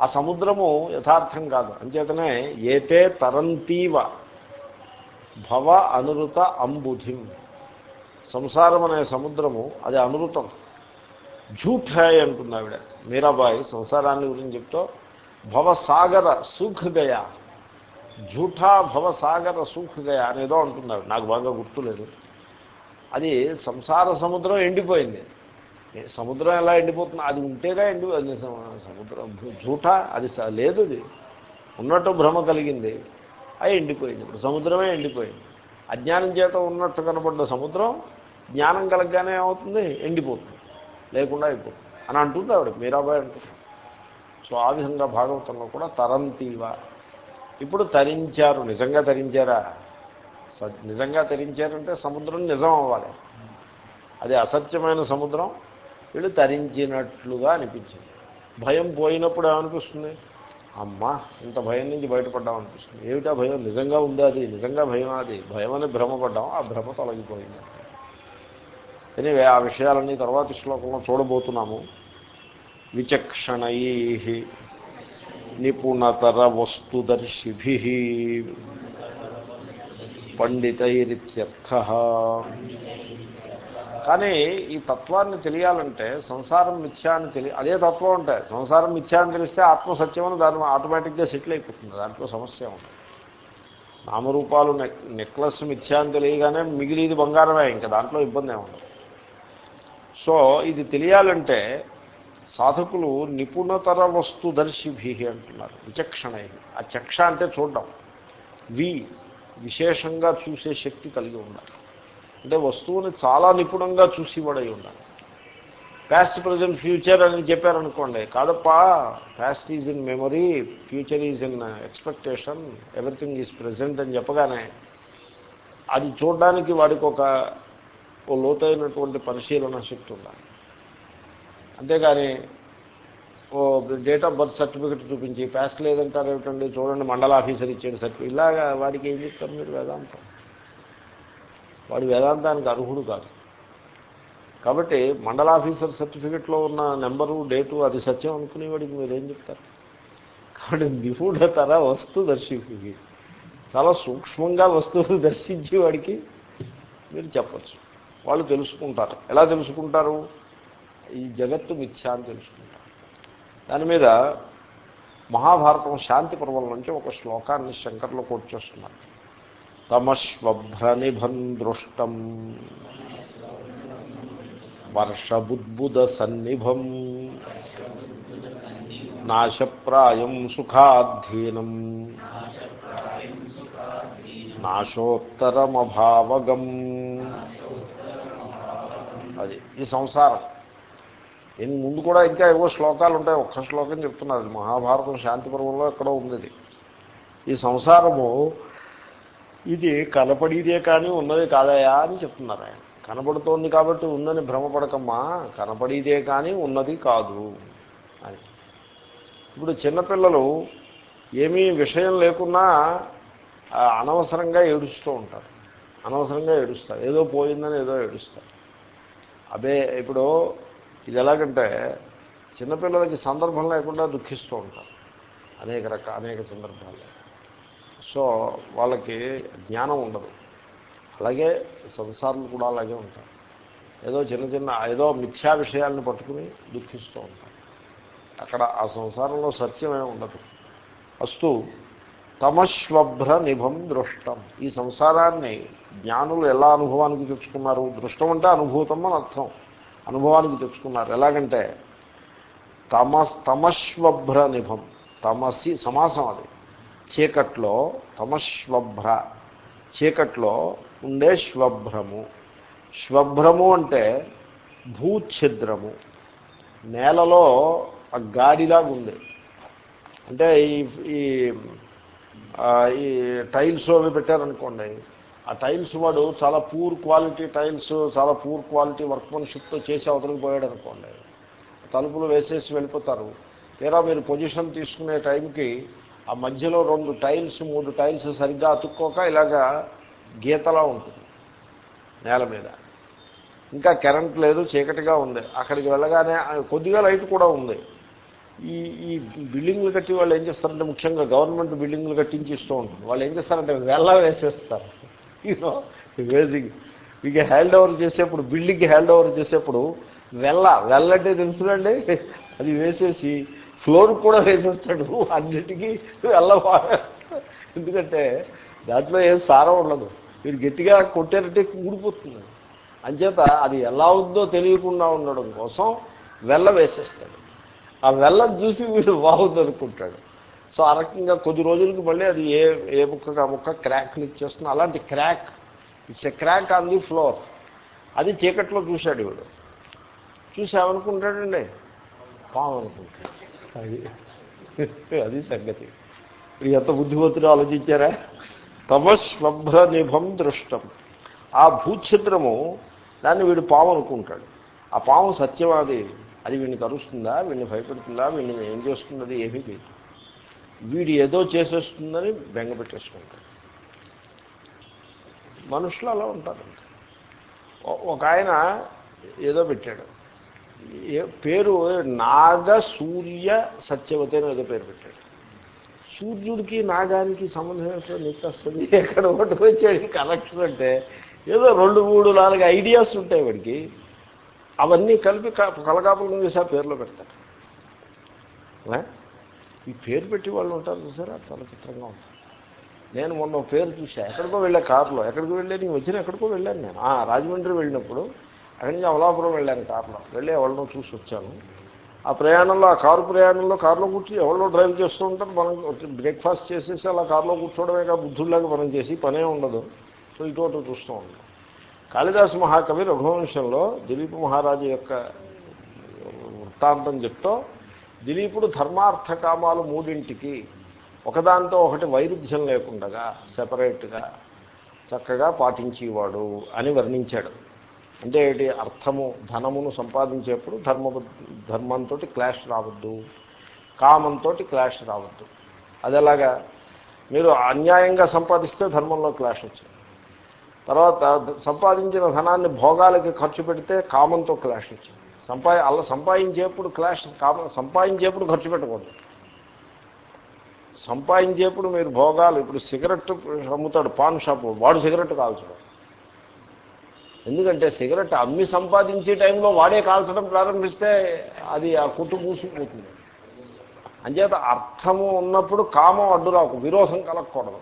ఆ సముద్రము యథార్థం కాదు. అంచేతనే ఏతే తరంతీవ భవ అనురుత అంబుధిం. సంసారం అనే సముద్రము అది అనురుతం. జూఠాయ్ అంటుంది ఆవిడ. మీరాబాయి సంసారాన్ని గురించి చెప్తూ భవసాగర సుఖగయ జూఠా భవసాగర సుఖగయ అనేదో అంటుంది నాకు బాగా గుర్తులేదు. అది సంసార సముద్రం ఎండిపోయింది. సముద్రం ఎలా ఎండిపోతుంది అది ఉంటేగా ఎండి సముద్రం జూట అది లేదు అది. ఉన్నట్టు భ్రమ కలిగింది అది ఎండిపోయింది. ఇప్పుడు సముద్రమే ఎండిపోయింది. అజ్ఞానం చేత ఉన్నట్టు కనపడ్డ సముద్రం జ్ఞానం కలగగానే ఏమవుతుంది? ఎండిపోతుంది. లేకుండా అయిపోతుంది. అని అంటుంది ఆవిడ మీరాబాయ్ అంటుంది. సో ఆ విధంగా భాగవతంలో కూడా తరంతీవ. ఇప్పుడు తరించారు నిజంగా తరించారా? నిజంగా తరించారంటే సముద్రం నిజం అవ్వాలి. అది అసత్యమైన సముద్రం వీళ్ళు తరించినట్లుగా అనిపించింది. భయం పోయినప్పుడు ఏమనిపిస్తుంది? అమ్మ ఇంత భయం నుంచి బయటపడ్డాం అనిపిస్తుంది. ఏమిటా భయం? నిజంగా ఉందా అది నిజంగా భయం అది? భయం అని భ్రమపడ్డాం ఆ భ్రమ తొలగిపోయింది. ఎనివే ఆ విషయాలన్నీ తర్వాతి శ్లోకంలో చూడబోతున్నాము. విచక్షణై నిపుణతర వస్తుదర్శిభి పండితైరిత్యర్థ కానీ ఈ తత్వాన్ని తెలియాలంటే సంసారం మిథ్యా అని తెలియ అదే తత్వం ఉంటాయి సంసారం మిథ్యా అని తెలిస్తే ఆత్మసత్యం అని దాని ఆటోమేటిక్గా సెటిల్ అయిపోతుంది. దాంట్లో సమస్య ఉంటుంది నామరూపాలు నెక్లెస్ మిథ్యా అని తెలియగానే మిగిలిది బంగారమే ఇంకా దాంట్లో ఇబ్బంది ఏముండదు సో ఇది తెలియాలంటే సాధకులు నిపుణతర వస్తు దర్శిభి అంటున్నారు. విచక్షణ. ఆ చక్ష అంటే చూడడం. వి విశేషంగా చూసే శక్తి కలిగి ఉండాలి. అంటే వస్తువుని చాలా నిపుణంగా చూసేవాడై ఉండాలి. పాస్ట్ ప్రజెంట్ ఫ్యూచర్ అని చెప్పారనుకోండి కాదప్పా past is in memory future is in expectation everything is present అని చెప్పగానే అది చూడడానికి వాడికి ఒక ఓ లోతైనటువంటి పరిశీలన శక్తి ఉండాలి. అంతేగాని ఓ డేట్ ఆఫ్ బర్త్ సర్టిఫికెట్ చూపించి ప్యాస్ లేదంటారు ఏమిటండి చూడండి మండల ఆఫీసర్ ఇచ్చేది సర్టిఫికెట్ ఇలాగా వాడికి ఏం చెప్తారు మీరు వేదాంతం? వాడు వేదాంతానికి అర్హుడు కాదు. కాబట్టి మండల ఆఫీసర్ సర్టిఫికెట్లో ఉన్న నెంబరు డేటు అది సత్యం అనుకునే వాడికి మీరు ఏం చెప్తారు? కాబట్టి నిపుణతర వస్తు దర్శకుడికి చాలా సూక్ష్మంగా వస్తువులు దర్శించి వాడికి మీరు చెప్పచ్చు. వాళ్ళు తెలుసుకుంటారు. ఎలా తెలుసుకుంటారు? ఈ జగత్తు మిథ్యా అని తెలుసుకుంటారు. దాని మీద మహాభారతం శాంతి పర్వం నుంచి ఒక శ్లోకాన్ని శంకర్లో కోట్ చేస్తున్నారు. తమశ్వభ్రనిభందృష్టం వర్షబుద్బుద సన్నిభం నాశప్రాయం సుఖాధీనం నాశోత్తరమభావగం అది ఈ సంసారం. దీని ముందు కూడా ఇంకా ఏవో శ్లోకాలు ఉంటాయి. ఒక్క శ్లోకం చెప్తున్నారు. అది మహాభారతం శాంతి పర్వంలో ఎక్కడో ఉంది ఈ సంసారము ఇది కనపడిదే కానీ ఉన్నది కాదయా అని చెప్తున్నారు ఆయన. కనపడుతోంది కాబట్టి ఉందని భ్రమపడకమ్మా కనపడిదే కానీ ఉన్నది కాదు అని. ఇప్పుడు చిన్నపిల్లలు ఏమీ విషయం లేకున్నా అనవసరంగా ఏడుస్తూ ఉంటారు. అనవసరంగా ఏడుస్తారు. ఏదో పోయిందని ఏదో ఏడుస్తారు. అదే ఇప్పుడు ఇది ఎలాగంటే చిన్నపిల్లలకి సందర్భం లేకుండా దుఃఖిస్తూ ఉంటారు. అనేక రకాల అనేక సందర్భాల్లో సో వాళ్ళకి జ్ఞానం ఉండదు. అలాగే సంసారాలు కూడా అలాగే ఉంటారు. ఏదో చిన్న చిన్న ఏదో మిథ్యా విషయాలను పట్టుకుని దుఃఖిస్తూ ఉంటారు. అక్కడ ఆ సంసారంలో సత్యమే ఉండదు. అస్తు తమశ్వభ్ర నిభం దృష్టం. ఈ సంసారాన్ని జ్ఞానులు ఎలా అనుభవానికి తెచ్చుకున్నారు? దృష్టం అంటే అనుభూతం అని అర్థం. అనుభవానికి తెచ్చుకున్నారు. ఎలాగంటే తమ తమశ్వభ్ర నిభం. తమసి సమాసం అది. చీకట్లో తమశ్వభ్ర చీకట్లో ఉండే శ్వభ్రము. శ్వభ్రము అంటే భూఛిద్రము. నేలలో ఆ గాడిలాగా ఉంది. అంటే ఈ ఈ ఈ టైల్స్ అవి పెట్టారనుకోండి ఆ టైల్స్ వాడు చాలా పూర్ క్వాలిటీ టైల్స్ చాలా పూర్ క్వాలిటీ వర్క్మెన్షిప్తో చేసి అవతలికి పోయాడు అనుకోండి తలుపులు వేసేసి వెళ్ళిపోతారు. తీరా మీరు పొజిషన్ తీసుకునే టైంకి ఆ మధ్యలో రెండు టైల్స్ మూడు టైల్స్ సరిగ్గా అతుక్కోక ఇలాగా గీతలా ఉంటుంది నేల మీద. ఇంకా కరెంట్ లేదు చీకటిగా ఉంది. అక్కడికి వెళ్ళగానే కొద్దిగా లైట్ కూడా ఉంది. ఈ ఈ బిల్డింగ్లు కట్టి వాళ్ళు ఏం చేస్తారంటే ముఖ్యంగా గవర్నమెంట్ బిల్డింగ్లు కట్టించి ఇస్తూ ఉంటుంది. వాళ్ళు ఏం చేస్తారంటే వెళ్ళ వేసేస్తారు. యూనో బేసిక్ మీకు హ్యాండ్ ఓవర్ చేసేప్పుడు బిల్డింగ్కి హ్యాండ్ ఓవర్ చేసేప్పుడు వెళ్ళ వెళ్ళంటే తెలుసునండి? అది వేసేసి ఫ్లోర్ కూడా వేసేస్తాడు. అన్నిటికీ వెళ్ళ ఎందుకంటే దాంట్లో ఏం సారం ఉండదు. మీరు గట్టిగా కొట్టేటట్టే ఊడిపోతుంది. అంచేత అది ఎలా ఉందో తెలియకుండా ఉండడం కోసం వెళ్ళ వేసేస్తాడు. ఆ వెళ్ళ చూసి వీడు బాగుంది అనుకుంటాడు సో ఆ రకంగా కొద్ది రోజులకి మళ్ళీ అది ఏ ఏ ముక్కగా ముక్క క్రాక్లు ఇచ్చేస్తుంది అలాంటి crack it's a crack on the floor. అది చీకట్లో చూశాడు వీడు. చూసి ఏమనుకుంటాడండి? పాము అనుకుంటాడు అది అది సంగతి. ఇప్పుడు ఎంత బుద్ధిమంతుడు ఆలోచించారా? తమస్వభ్ర నిభం దృష్టం. ఆ భూఛిద్రము దాన్ని వీడు పాము అనుకుంటాడు. ఆ పాము సత్యవాది అది. వీడిని కరుస్తుందా? వీడిని భయపెడుతుందా? వీడిని ఏం చేస్తుంది ఏమీ లేదు. వీడు ఏదో చేసేస్తుందని బెంగ పెట్టేసుకుంటాడు. మనుషులు అలా ఉంటారు ఒక ఆయన ఏదో పెట్టాడు. పేరు నాగ సూర్య సత్యవతి అని ఏదో పేరు పెట్టాడు. సూర్యుడికి నాగానికి సంబంధం ఏంటో నీకు వస్తుంది ఎక్కడ పట్టుకొచ్చాడు కలెక్షన్ అంటే ఏదో రెండు మూడు నాలుగు ఐడియాస్ ఉంటాయి వాడికి. అవన్నీ కలిపి క- కలకాపులం చేసి ఆ పేర్లో పెడతారు ఈ పేరు పెట్టి వాళ్ళు ఉంటారు చూసారా? చాలా చిత్రంగా ఉంటారు. నేను మొన్న పేరు చూసా ఎక్కడికో వెళ్ళా కారులో. ఎక్కడికో వెళ్ళాను నేను వచ్చిన ఎక్కడికో వెళ్ళాను నేను. రాజమండ్రి వెళ్ళినప్పుడు అక్కడి నుంచి అమలాపురం వెళ్ళాను కారులో. వెళ్ళి ఎవరినో చూసి వచ్చాను. ఆ ప్రయాణంలో ఆ కారు ప్రయాణంలో కారులో కూర్చుని ఎవరో డ్రైవ్ చేస్తూ ఉంటారు. మనం బ్రేక్ఫాస్ట్ చేసేసి అలా కారులో కూర్చోవడమే కాదు బుద్ధుల్లాగా మనం చేసి పనే ఉండదు. సో ఇటు అటు చూస్తూ ఉంటాం. కాళిదాసు మహాకవి రఘువంశంలో దిలీప్ మహారాజు యొక్క వృత్తాంతం చెప్తూ దిలీపుడు ధర్మార్థ కామాలు మూడింటికి ఒకదాంతో ఒకటి వైరుధ్యం లేకుండగా సెపరేట్గా చక్కగా పాటించేవాడు అని వర్ణించాడు. అంటే ఏంటి? అర్థము ధనమును సంపాదించేప్పుడు ధర్మ ధర్మంతో క్లాష్ రావద్దు. కామంతో క్లాష్ రావద్దు. అది ఎలాగా మీరు అన్యాయంగా సంపాదిస్తే ధర్మంలో క్లాష్ వచ్చింది. తర్వాత సంపాదించిన ధనాన్ని భోగాలకి ఖర్చు పెడితే కామంతో క్లాష్ వచ్చింది. సంపా అలా సంపాదించేప్పుడు క్లాష్ కామ సంపాదించేప్పుడు ఖర్చు పెట్టకూడదు. సంపాదించేప్పుడు మీరు భోగాలు ఇప్పుడు సిగరెట్ అమ్ముతాడు పాన్ షాప్ వాడు సిగరెట్ కాల్చడం. ఎందుకంటే సిగరెట్ అమ్మి సంపాదించే టైంలో వాడే కాల్చడం ప్రారంభిస్తే అది ఆ కుట్టు మూసుకుపోతుంది అంచేత అర్థము ఉన్నప్పుడు కామం అడ్డు రాకు విరోధం కలగకూడదు.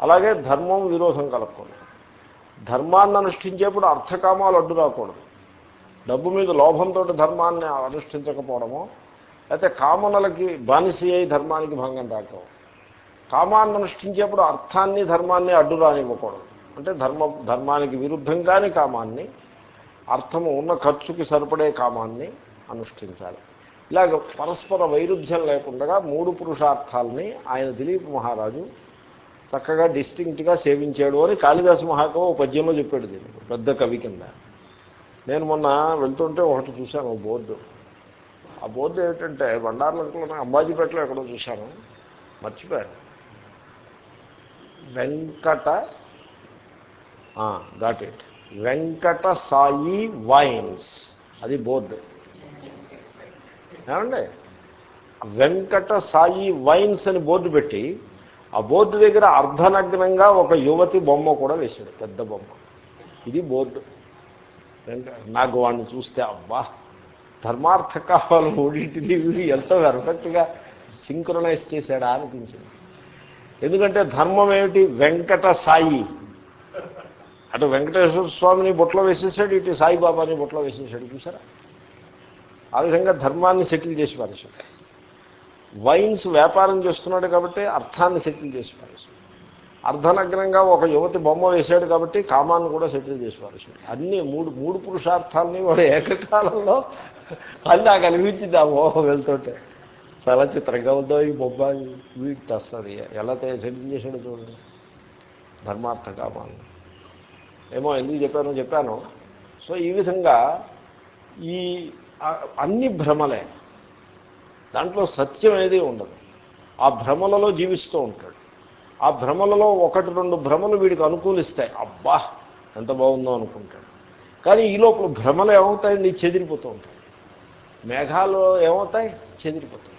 అలాగే ధర్మం విరోధం కలగకూడదు. ధర్మాన్ని అనుష్ఠించేప్పుడు అర్థకామాలు అడ్డు రాకూడదు. డబ్బు మీద లోభంతో ధర్మాన్ని అనుష్ఠించకపోవడమో అయితే కామనలకి బానిసి అయి ధర్మానికి భంగం రాకపోవడం కామాన్ని అనుష్ఠించేప్పుడు అర్థాన్ని ధర్మాన్ని అడ్డు రానివ్వకూడదు. అంటే ధర్మ ధర్మానికి విరుద్ధంగానే కామాన్ని అర్థము ఉన్న ఖర్చుకి సరిపడే కామాన్ని అనుష్ఠించాలి. ఇలాగ పరస్పర వైరుధ్యం లేకుండా మూడు పురుషార్థాలని ఆయన దిలీప్ మహారాజు చక్కగా డిస్టింక్ట్గా సేవించాడు అని కాళిదాసు మహాకవి ఒక పద్యంలో చెప్పాడు దీన్ని పెద్ద కవి కింద. నేను మొన్న వెళ్తుంటే ఒకటి చూశాను ఓ బోర్డు. ఆ బోర్డు ఏంటంటే బండార్లంకలో అంబాజీపేటలో ఎక్కడో చూశాను. మర్చిపోయాను. Venkata got it Venkata Sai wines. అది బోర్డు. ఏమండి? వెంకట సాయి వైన్స్ అని బోర్డు పెట్టి ఆ బోర్డు దగ్గర అర్ధనగ్నంగా ఒక యువతి బొమ్మ కూడా వేశాడు పెద్ద బొమ్మ. ఇది బోర్డు. నాకు వాడిని చూస్తే అబ్బా! ధర్మార్థ కావాలి మూడింటిని వీడు ఎంత పెర్ఫెక్ట్గా సింక్రనైజ్ చేశాడా అనిపించింది. ఎందుకంటే ధర్మం ఏమిటి? వెంకట సాయి. అటు వెంకటేశ్వర స్వామిని బొట్లో వేసేసాడు ఇటు సాయిబాబాని బొట్లో వేసేసాడు చూసారా? ఆ విధంగా ధర్మాన్ని సెటిల్ చేసి పారేశాడు. వైన్స్ వ్యాపారం చేస్తున్నాడు కాబట్టి అర్థాన్ని సెటిల్ చేసి పారేశాడు. అర్ధనగ్నంగా ఒక యువతి బొమ్మ వేశాడు కాబట్టి కామాన్ని కూడా సెటిల్ చేసి పారేశాడు. అన్ని మూడు మూడు పురుషార్థాలని వాడు ఏకకాలంలో అది నాకు అనిపించింది ఆ మోహం వెళ్తుంటే చాలా చిత్రంగా ఉందో ఈ బొమ్మ వీటి వస్తుంది ఎలా సెటిల్ చేశాడు చూడండి. ధర్మార్థ కామాన్ని. ఏమో ఎందుకు చెప్పానో చెప్పాను. సో ఈ విధంగా ఈ అన్ని భ్రమలే. దాంట్లో సత్యం ఏది ఉండదు. ఆ భ్రమలలో జీవిస్తూ ఉంటాడు. ఆ భ్రమలలో ఒకటి రెండు భ్రమలు వీడికి అనుకూలిస్తాయి. అబ్బా ఎంత బాగుందో అనుకుంటాడు. కానీ ఈ లోపల భ్రమలు ఏమవుతాయండి చెదిరిపోతూ ఉంటాయి. మేఘాలు ఏమవుతాయి? చెదిరిపోతాయి.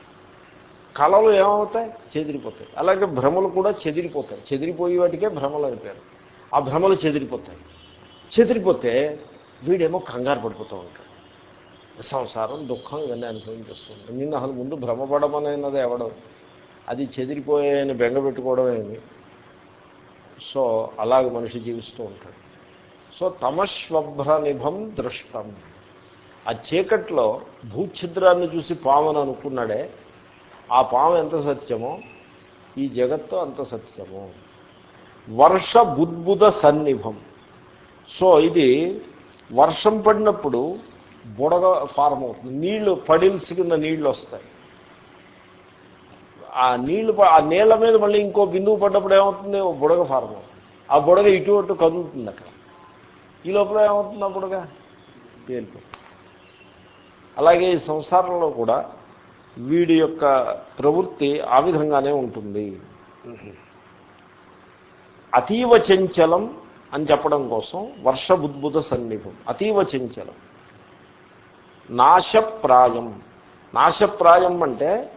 కళలు ఏమవుతాయి? చెదిరిపోతాయి. అలాగే భ్రమలు కూడా చెదిరిపోతాయి. చెదిరిపోయే వాటికే భ్రమలు అయిపోయారు. ఆ భ్రమలు చెదిరిపోతాయి. చెదిరిపోతే వీడేమో కంగారు పడిపోతూ ఉంటాడు. సంసారం దుఃఖం ఇవన్నీ అనుభవించేస్తుంది నిన్న అసలు ముందు భ్రమపడమనేది ఎవడం. అది చెదిరిపోయే బెంగ పెట్టుకోవడమేమి సో అలాగ మనిషి జీవిస్తూ ఉంటాడు. సో తమశ్వభ్ర నిభం దృష్టం. ఆ చీకట్లో భూఛిద్రాన్ని చూసి పామని అనుకున్నాడే. ఆ పాము ఎంత సత్యమో? ఈ జగత్తు అంత సత్యమో. వర్ష బుద్బుద సన్నిభం. సో ఇది వర్షం పడినప్పుడు బుడగ ఫారం అవుతుంది నీళ్ళు పడిల్స్ కింద నీళ్ళు వస్తాయి. ఆ నీళ్ళు ఆ నీళ్ళ మీద మళ్ళీ ఇంకో బిందువు పడ్డప్పుడు ఏమవుతుంది? బుడగ ఫారం అవుతుంది ఆ బుడగ ఇటు అటు కదులుతుంది అక్కడ. ఈ లోపల ఏమవుతుంది ఆ బుడగ? పేలిపోతుంది. అలాగే ఈ సంసారంలో కూడా వీడి యొక్క ప్రవృత్తి ఆ విధంగానే ఉంటుంది. అతీవ చంచలం అని చెప్పడం కోసం వర్షబుద్భుత బుద్బుద అతీవ చంచలం. నాశప్రాయం. నాశప్రాయం అంటే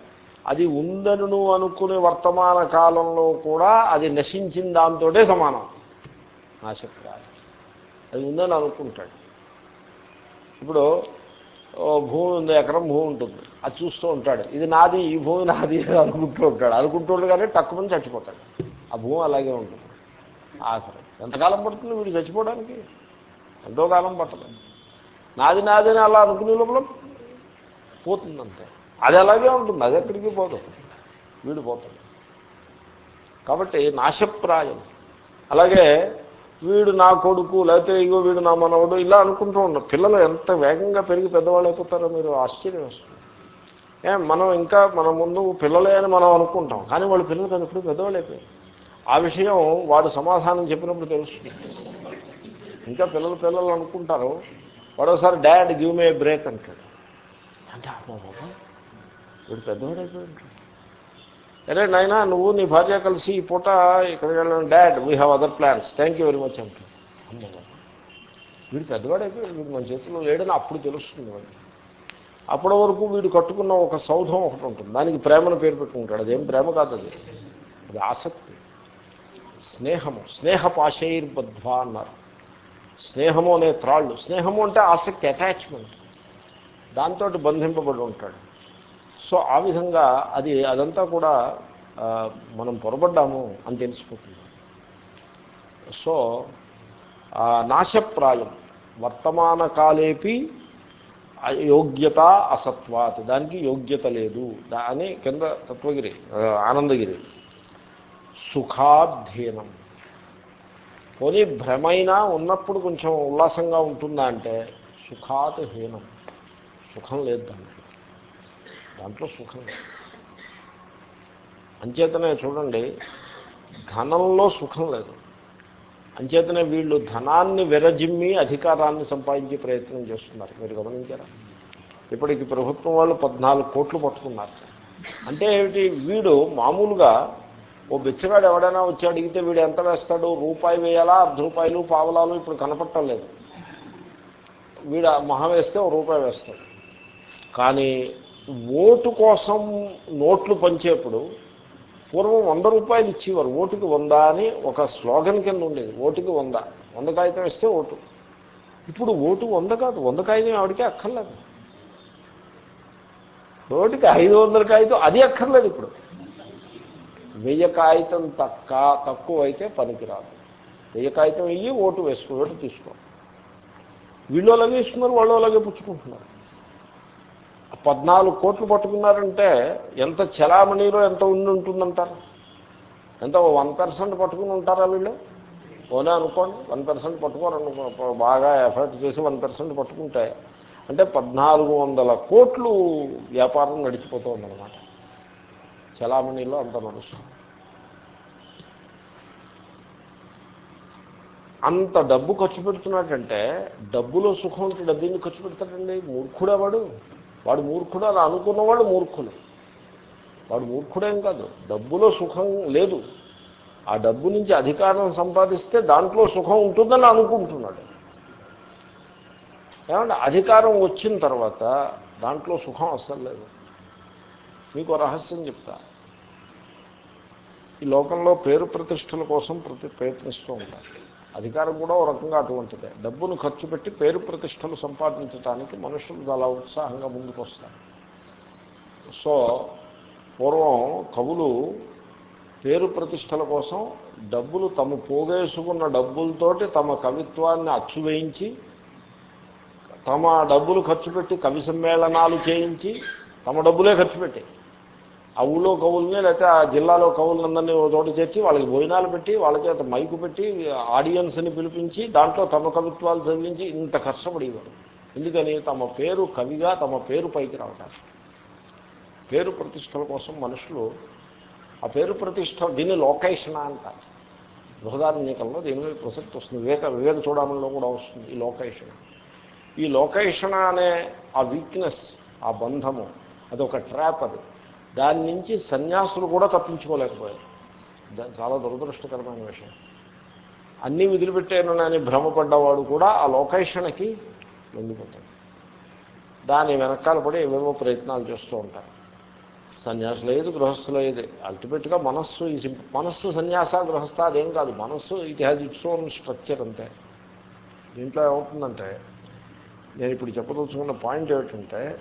అది ఉందని నువ్వు అనుకునే వర్తమాన కాలంలో కూడా అది నశించిన దాంతో సమానం. నాశప్రాయం. అది ఉందని అనుకుంటాడు. ఇప్పుడు భూమి ఉంది ఎకరం భూమి ఉంటుంది. అది చూస్తూ ఉంటాడు. ఇది నాది ఈ భూమి నాది అనుకుంటూ ఉంటాడు. అనుకుంటూ కానీ తక్కువ చచ్చిపోతాడు. ఆ భూమి అలాగే ఉంటుంది. ఆఖరి ఎంతకాలం పడుతుంది వీడు చచ్చిపోవడానికి? ఎంతో కాలం పట్టదు. నాది నాదని అలా అనుకునే లోపల పోతుందంతే. అది అలాగే ఉంటుంది. అది ఎక్కడికి పోదు. వీడు పోతుంది కాబట్టి నాశప్రాయం. అలాగే వీడు నా కొడుకు లేకపోతే ఇగో వీడు నా మనవడు ఇలా అనుకుంటూ ఉన్నాం పిల్లలు ఎంత వేగంగా పెరిగి పెద్దవాళ్ళు అయిపోతారో మీరు ఆశ్చర్యం వస్తుంది ఏ మనం ఇంకా మన ముందు పిల్లలే అని మనం అనుకుంటాం. కానీ వాళ్ళు పిల్లలు కనుక పెద్దవాళ్ళు అయిపోయారు. ఆ విషయం వాడు సమాధానం చెప్పినప్పుడు తెలుస్తుంది. ఇంకా పిల్లలు పిల్లలు అనుకుంటారు వాడోసారి డాడ్ గివ్ మే బ్రేక్ అంటాడు. అంటే అమ్మ బాబా వీడు పెద్దవాడు అరే నాయన నువ్వు నీ భార్య కలిసి ఈ పూట ఇక్కడికి వెళ్ళాను dad we have other plans thank you very much అంటాడు. అమ్మ బాబా వీడు పెద్దవాడైపోయాడు వీడు మన చేతిలో లేడని అప్పుడు తెలుస్తుంది వాడికి. అప్పటి వరకు వీడు కట్టుకున్న ఒక సౌధం ఒకటి ఉంటుంది. దానికి ప్రేమను పేరు పెట్టుకుంటాడు. అదేం ప్రేమ కాదు అది. అది ఆసక్తి. స్నేహము స్నేహపాశైర్బద్ధ్వ అన్నారు. స్నేహము అనే త్రాళ్ళు స్నేహము అంటే ఆసక్తి అటాచ్మెంట్ దాంతో బంధింపబడి ఉంటాడు. సో ఆ విధంగా అది అదంతా కూడా మనం పొరబడ్డాము అని తెలిసిపోతుంది. సో నాశప్రాయం వర్తమాన కాలేపి యోగ్యత అసత్వాత్ దానికి యోగ్యత లేదు అని కింద తత్వగిరి ఆనందగిరి సుఖాధీనం పోనీ భ్రమైనా ఉన్నప్పుడు కొంచెం ఉల్లాసంగా ఉంటుందా అంటే సుఖాత్ హీనం సుఖం లేదు దాంట్లో. దాంట్లో సుఖం లేదు. అంచేతనే చూడండి ధనంలో సుఖం లేదు. అంచేతనే వీళ్ళు ధనాన్ని విరజిమ్మి అధికారాన్ని సంపాదించే ప్రయత్నం చేస్తున్నారు. మీరు గమనించారా? ఇప్పటికి ప్రభుత్వం వాళ్ళు పద్నాలుగు కోట్లు పట్టుకున్నారు. అంటే ఏమిటి? వీడు మామూలుగా ఓ బిచ్చగాడు ఎవడైనా వచ్చి అడిగితే వీడు ఎంత వేస్తాడు? రూపాయి వేయాలా? అర్ధ రూపాయలు పావలాలు ఇప్పుడు కనపట్టలేదు వీడు మహా వేస్తే ఓ రూపాయి వేస్తాడు. కానీ ఓటు కోసం నోట్లు పంచేప్పుడు పూర్వం వంద రూపాయలు ఇచ్చేవారు. ఓటుకి వంద అని ఒక స్లోగన్ కింద ఉండేది. ఓటుకి వంద. వంద కాగితం ఇస్తే ఓటు. ఇప్పుడు ఓటు వంద కాదు. వంద కాగితం ఆవిడకే అక్కర్లేదు. ఓటుకి ఐదు వందల కాగితం అది అక్కర్లేదు ఇప్పుడు. వెయ్యి కాగితం తక్క తక్కువ అయితే పనికిరాదు. వెయ్యి కాగితం ఇయ్యి ఓటు వేసుకో ఓటు తీసుకో. వీళ్ళు అలాగే ఇస్తున్నారు వాళ్ళు అలాగే పుచ్చుకుంటున్నారు పద్నాలుగు కోట్లు పట్టుకున్నారంటే ఎంత చలామణిలో ఎంత ఉండి ఉంటుందంటారు? ఎంత వన్ పర్సెంట్ పట్టుకుని ఉంటారా వీళ్ళు? ఓనే అనుకోండి వన్ పర్సెంట్ పట్టుకోరు బాగా ఎఫర్ట్ చేసి వన్ పర్సెంట్ పట్టుకుంటే. అంటే పద్నాలుగు వందల కోట్లు వ్యాపారం నడిచిపోతుందన్నమాట. చలామణిలో అంత నడుస్తుంది. అంత డబ్బు ఖర్చు పెడుతున్నాడంటే డబ్బులో సుఖం ఉంటే డబ్బుని ఖర్చు పెడతాడండి. మూర్ఖుడా వాడు. వాడు మూర్ఖుడు అని అనుకున్నవాడు మూర్ఖుడు. వాడు మూర్ఖుడేం కాదు. డబ్బులో సుఖం లేదు. ఆ డబ్బు నుంచి అధికారం సంపాదిస్తే దాంట్లో సుఖం ఉంటుందని అనుకుంటున్నాడు. ఏమంటే అధికారం వచ్చిన తర్వాత దాంట్లో సుఖం అసలు లేదు. మీకు రహస్యం చెప్తా. ఈ లోకంలో పేరు ప్రతిష్టల కోసం ప్రతి ప్రయత్నిస్తూ ఉంటారు అధికారం కూడా ఒక రకంగా అటువంటిదే. డబ్బును ఖర్చు పెట్టి పేరు ప్రతిష్టలు సంపాదించడానికి మనుషులు చాలా ఉత్సాహంగా ముందుకు వస్తారు. సో పూర్వం కవులు పేరు ప్రతిష్టల కోసం డబ్బులు తమ పోగేసుకున్న డబ్బులతోటి తమ కవిత్వాన్ని అచ్చువేయించి తమ డబ్బులు ఖర్చు పెట్టి కవి సమ్మేళనాలు చేయించి తమ డబ్బులే ఖర్చు పెట్టి ఆ ఊళ్ళో కవుల్ని లేకపోతే ఆ జిల్లాలో కవులందరినీ తోటి చేర్చి వాళ్ళకి భోజనాలు పెట్టి వాళ్ళ చేత మైకు పెట్టి ఆడియన్స్ని పిలిపించి దాంట్లో తమ కవిత్వాలు చదివించి ఇంత కష్టపడేవారు. ఎందుకని? తమ పేరు కవిగా తమ పేరు పైకి రావటానికి. పేరు ప్రతిష్టల కోసం మనుషులు ఆ పేరు ప్రతిష్ట దీన్ని లోకేషణ అంటారు. బృహదారణ్యకంలో దీని మీద ప్రసక్తి వస్తుంది. వివేక వివేక చూడడంలో కూడా వస్తుంది ఈ లోకేషణ. ఈ లోకేషణ అనే ఆ వీక్నెస్ ఆ బంధము అదొక ట్రాప్ అది. దాని నుంచి సన్యాసులు కూడా తప్పించుకోలేకపోయారు. చాలా దురదృష్టకరమైన విషయం. అన్నీ వదిలిపెట్టానని భ్రమపడ్డవాడు కూడా ఆ లోకేషణకి లొంగిపోతాడు దాని వెనకాల పడి ఏవేవో ప్రయత్నాలు చేస్తూ ఉంటారు. సన్యాసులు ఏది గృహస్థులు ఏది? అల్టిమేట్గా మనస్సు ఈ మనస్సు సన్యాస గృహస్థ అదేం కాదు. మనస్సు it has its own structure అంతే. దీంట్లో ఏమవుతుందంటే నేను ఇప్పుడు చెప్పదలుచుకున్న పాయింట్ ఏమిటంటే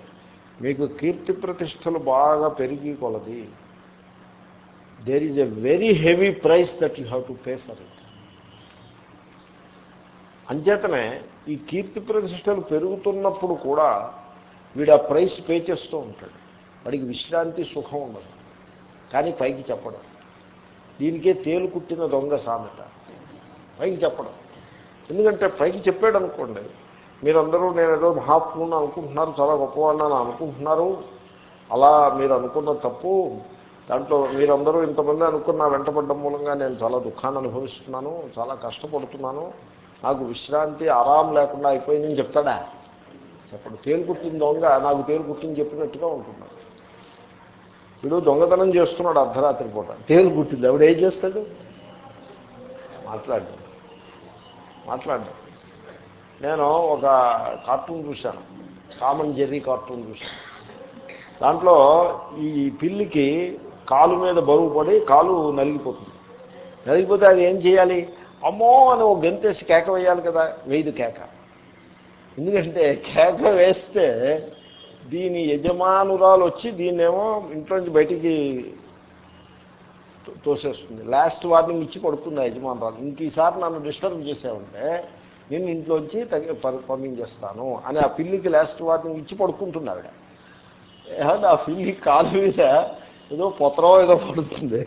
మీకు కీర్తి ప్రతిష్టలు బాగా పెరిగి కొలది. There is a very heavy price that you have to pay for it అంచేతనే ఈ కీర్తి ప్రతిష్టలు పెరుగుతున్నప్పుడు కూడా వీడు ఆ ప్రైస్ పే చేస్తూ ఉంటాడు. వాడికి విశ్రాంతి సుఖం ఉండదు. కానీ పైకి చెప్పడం. దీనికే తేలు కుట్టిన దొంగ సామెత. పైకి చెప్పడం. ఎందుకంటే పైకి చెప్పాడు అనుకోండి మీరందరూ నేను ఏదో మహాత్ముని అనుకుంటున్నారు చాలా గొప్పవాడిని అనుకుంటున్నారు. అలా మీరు అనుకున్న తప్పు దాంట్లో మీరందరూ ఇంతమంది అనుకున్న వెంటపడ్డం మూలంగా నేను చాలా దుఃఖాన్ని అనుభవిస్తున్నాను చాలా కష్టపడుతున్నాను. నాకు విశ్రాంతి ఆరాం లేకుండా అయిపోయిందని చెప్తాడా? చెప్పడు. తేలుకుట్టిన దొంగ నాకు తేలుకుట్టింది చెప్పినట్టుగా ఉంటున్నాడు. వీడు దొంగతనం చేస్తున్నాడు అర్ధరాత్రి పూట. తేలుకుట్టింది ఎవడు ఏం చేస్తాడు? మాట్లాడు. మాట్లాడు. నేను ఒక కార్టూన్ చూశాను. కామన్ జెర్రీ కార్టూన్ చూశాను. దాంట్లో ఈ పిల్లికి కాలు మీద బరువు పడి కాలు నలిగిపోతుంది. నలిగిపోతే అది ఏం చేయాలి? అమ్మో అని ఒక గంతేసి కేక వేయాలి కదా వేయదు కేక. ఎందుకంటే కేక వేస్తే దీని యజమానురాలు వచ్చి దీన్నేమో ఇంట్లోంచి బయటికి తోసేస్తుంది. లాస్ట్ వార్నింగ్ ఇచ్చి పడుతుంది ఆ యజమానురాలు. ఇంక ఈసారి నన్ను డిస్టర్బ్ చేసావంటే నేను ఇంట్లోంచి తగి పర్ఫార్మింగ్ పంపించేస్తాను అని ఆ పిల్లికి లాస్ట్ వార్నింగ్ ఇచ్చి పడుకుంటుంది ఆవిడ. ఆ పిల్లి కాలు మీద ఏదో పొత్రం ఏదో పడుతుంది.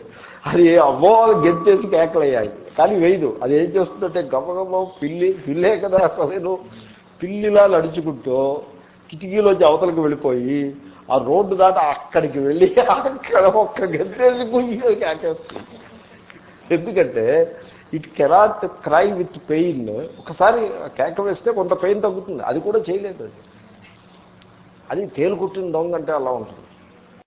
అది అవ్వో గెంతేసి కేకలయ్యాయి కానీ వేయదు. అది ఏం చేస్తుందంటే గబగబ పిల్లి పిల్లే కదా అసలు పిల్లిలా నడుచుకుంటూ కిటికీలోంచి అవతలకి వెళ్ళిపోయి ఆ రోడ్డు దాట అక్కడికి వెళ్ళి అక్కడ ఒక్క గెంతేసి కుయ్యి కేకేస్తుంది. ఎందుకంటే it cannot cry with pain. ఒకసారి కేక వేస్తే కొంత పెయిన్ తగ్గుతుంది. అది కూడా చేయలేదు అది. అది తేలుకుట్టిన దొంగ అంటే అలా ఉంటుంది.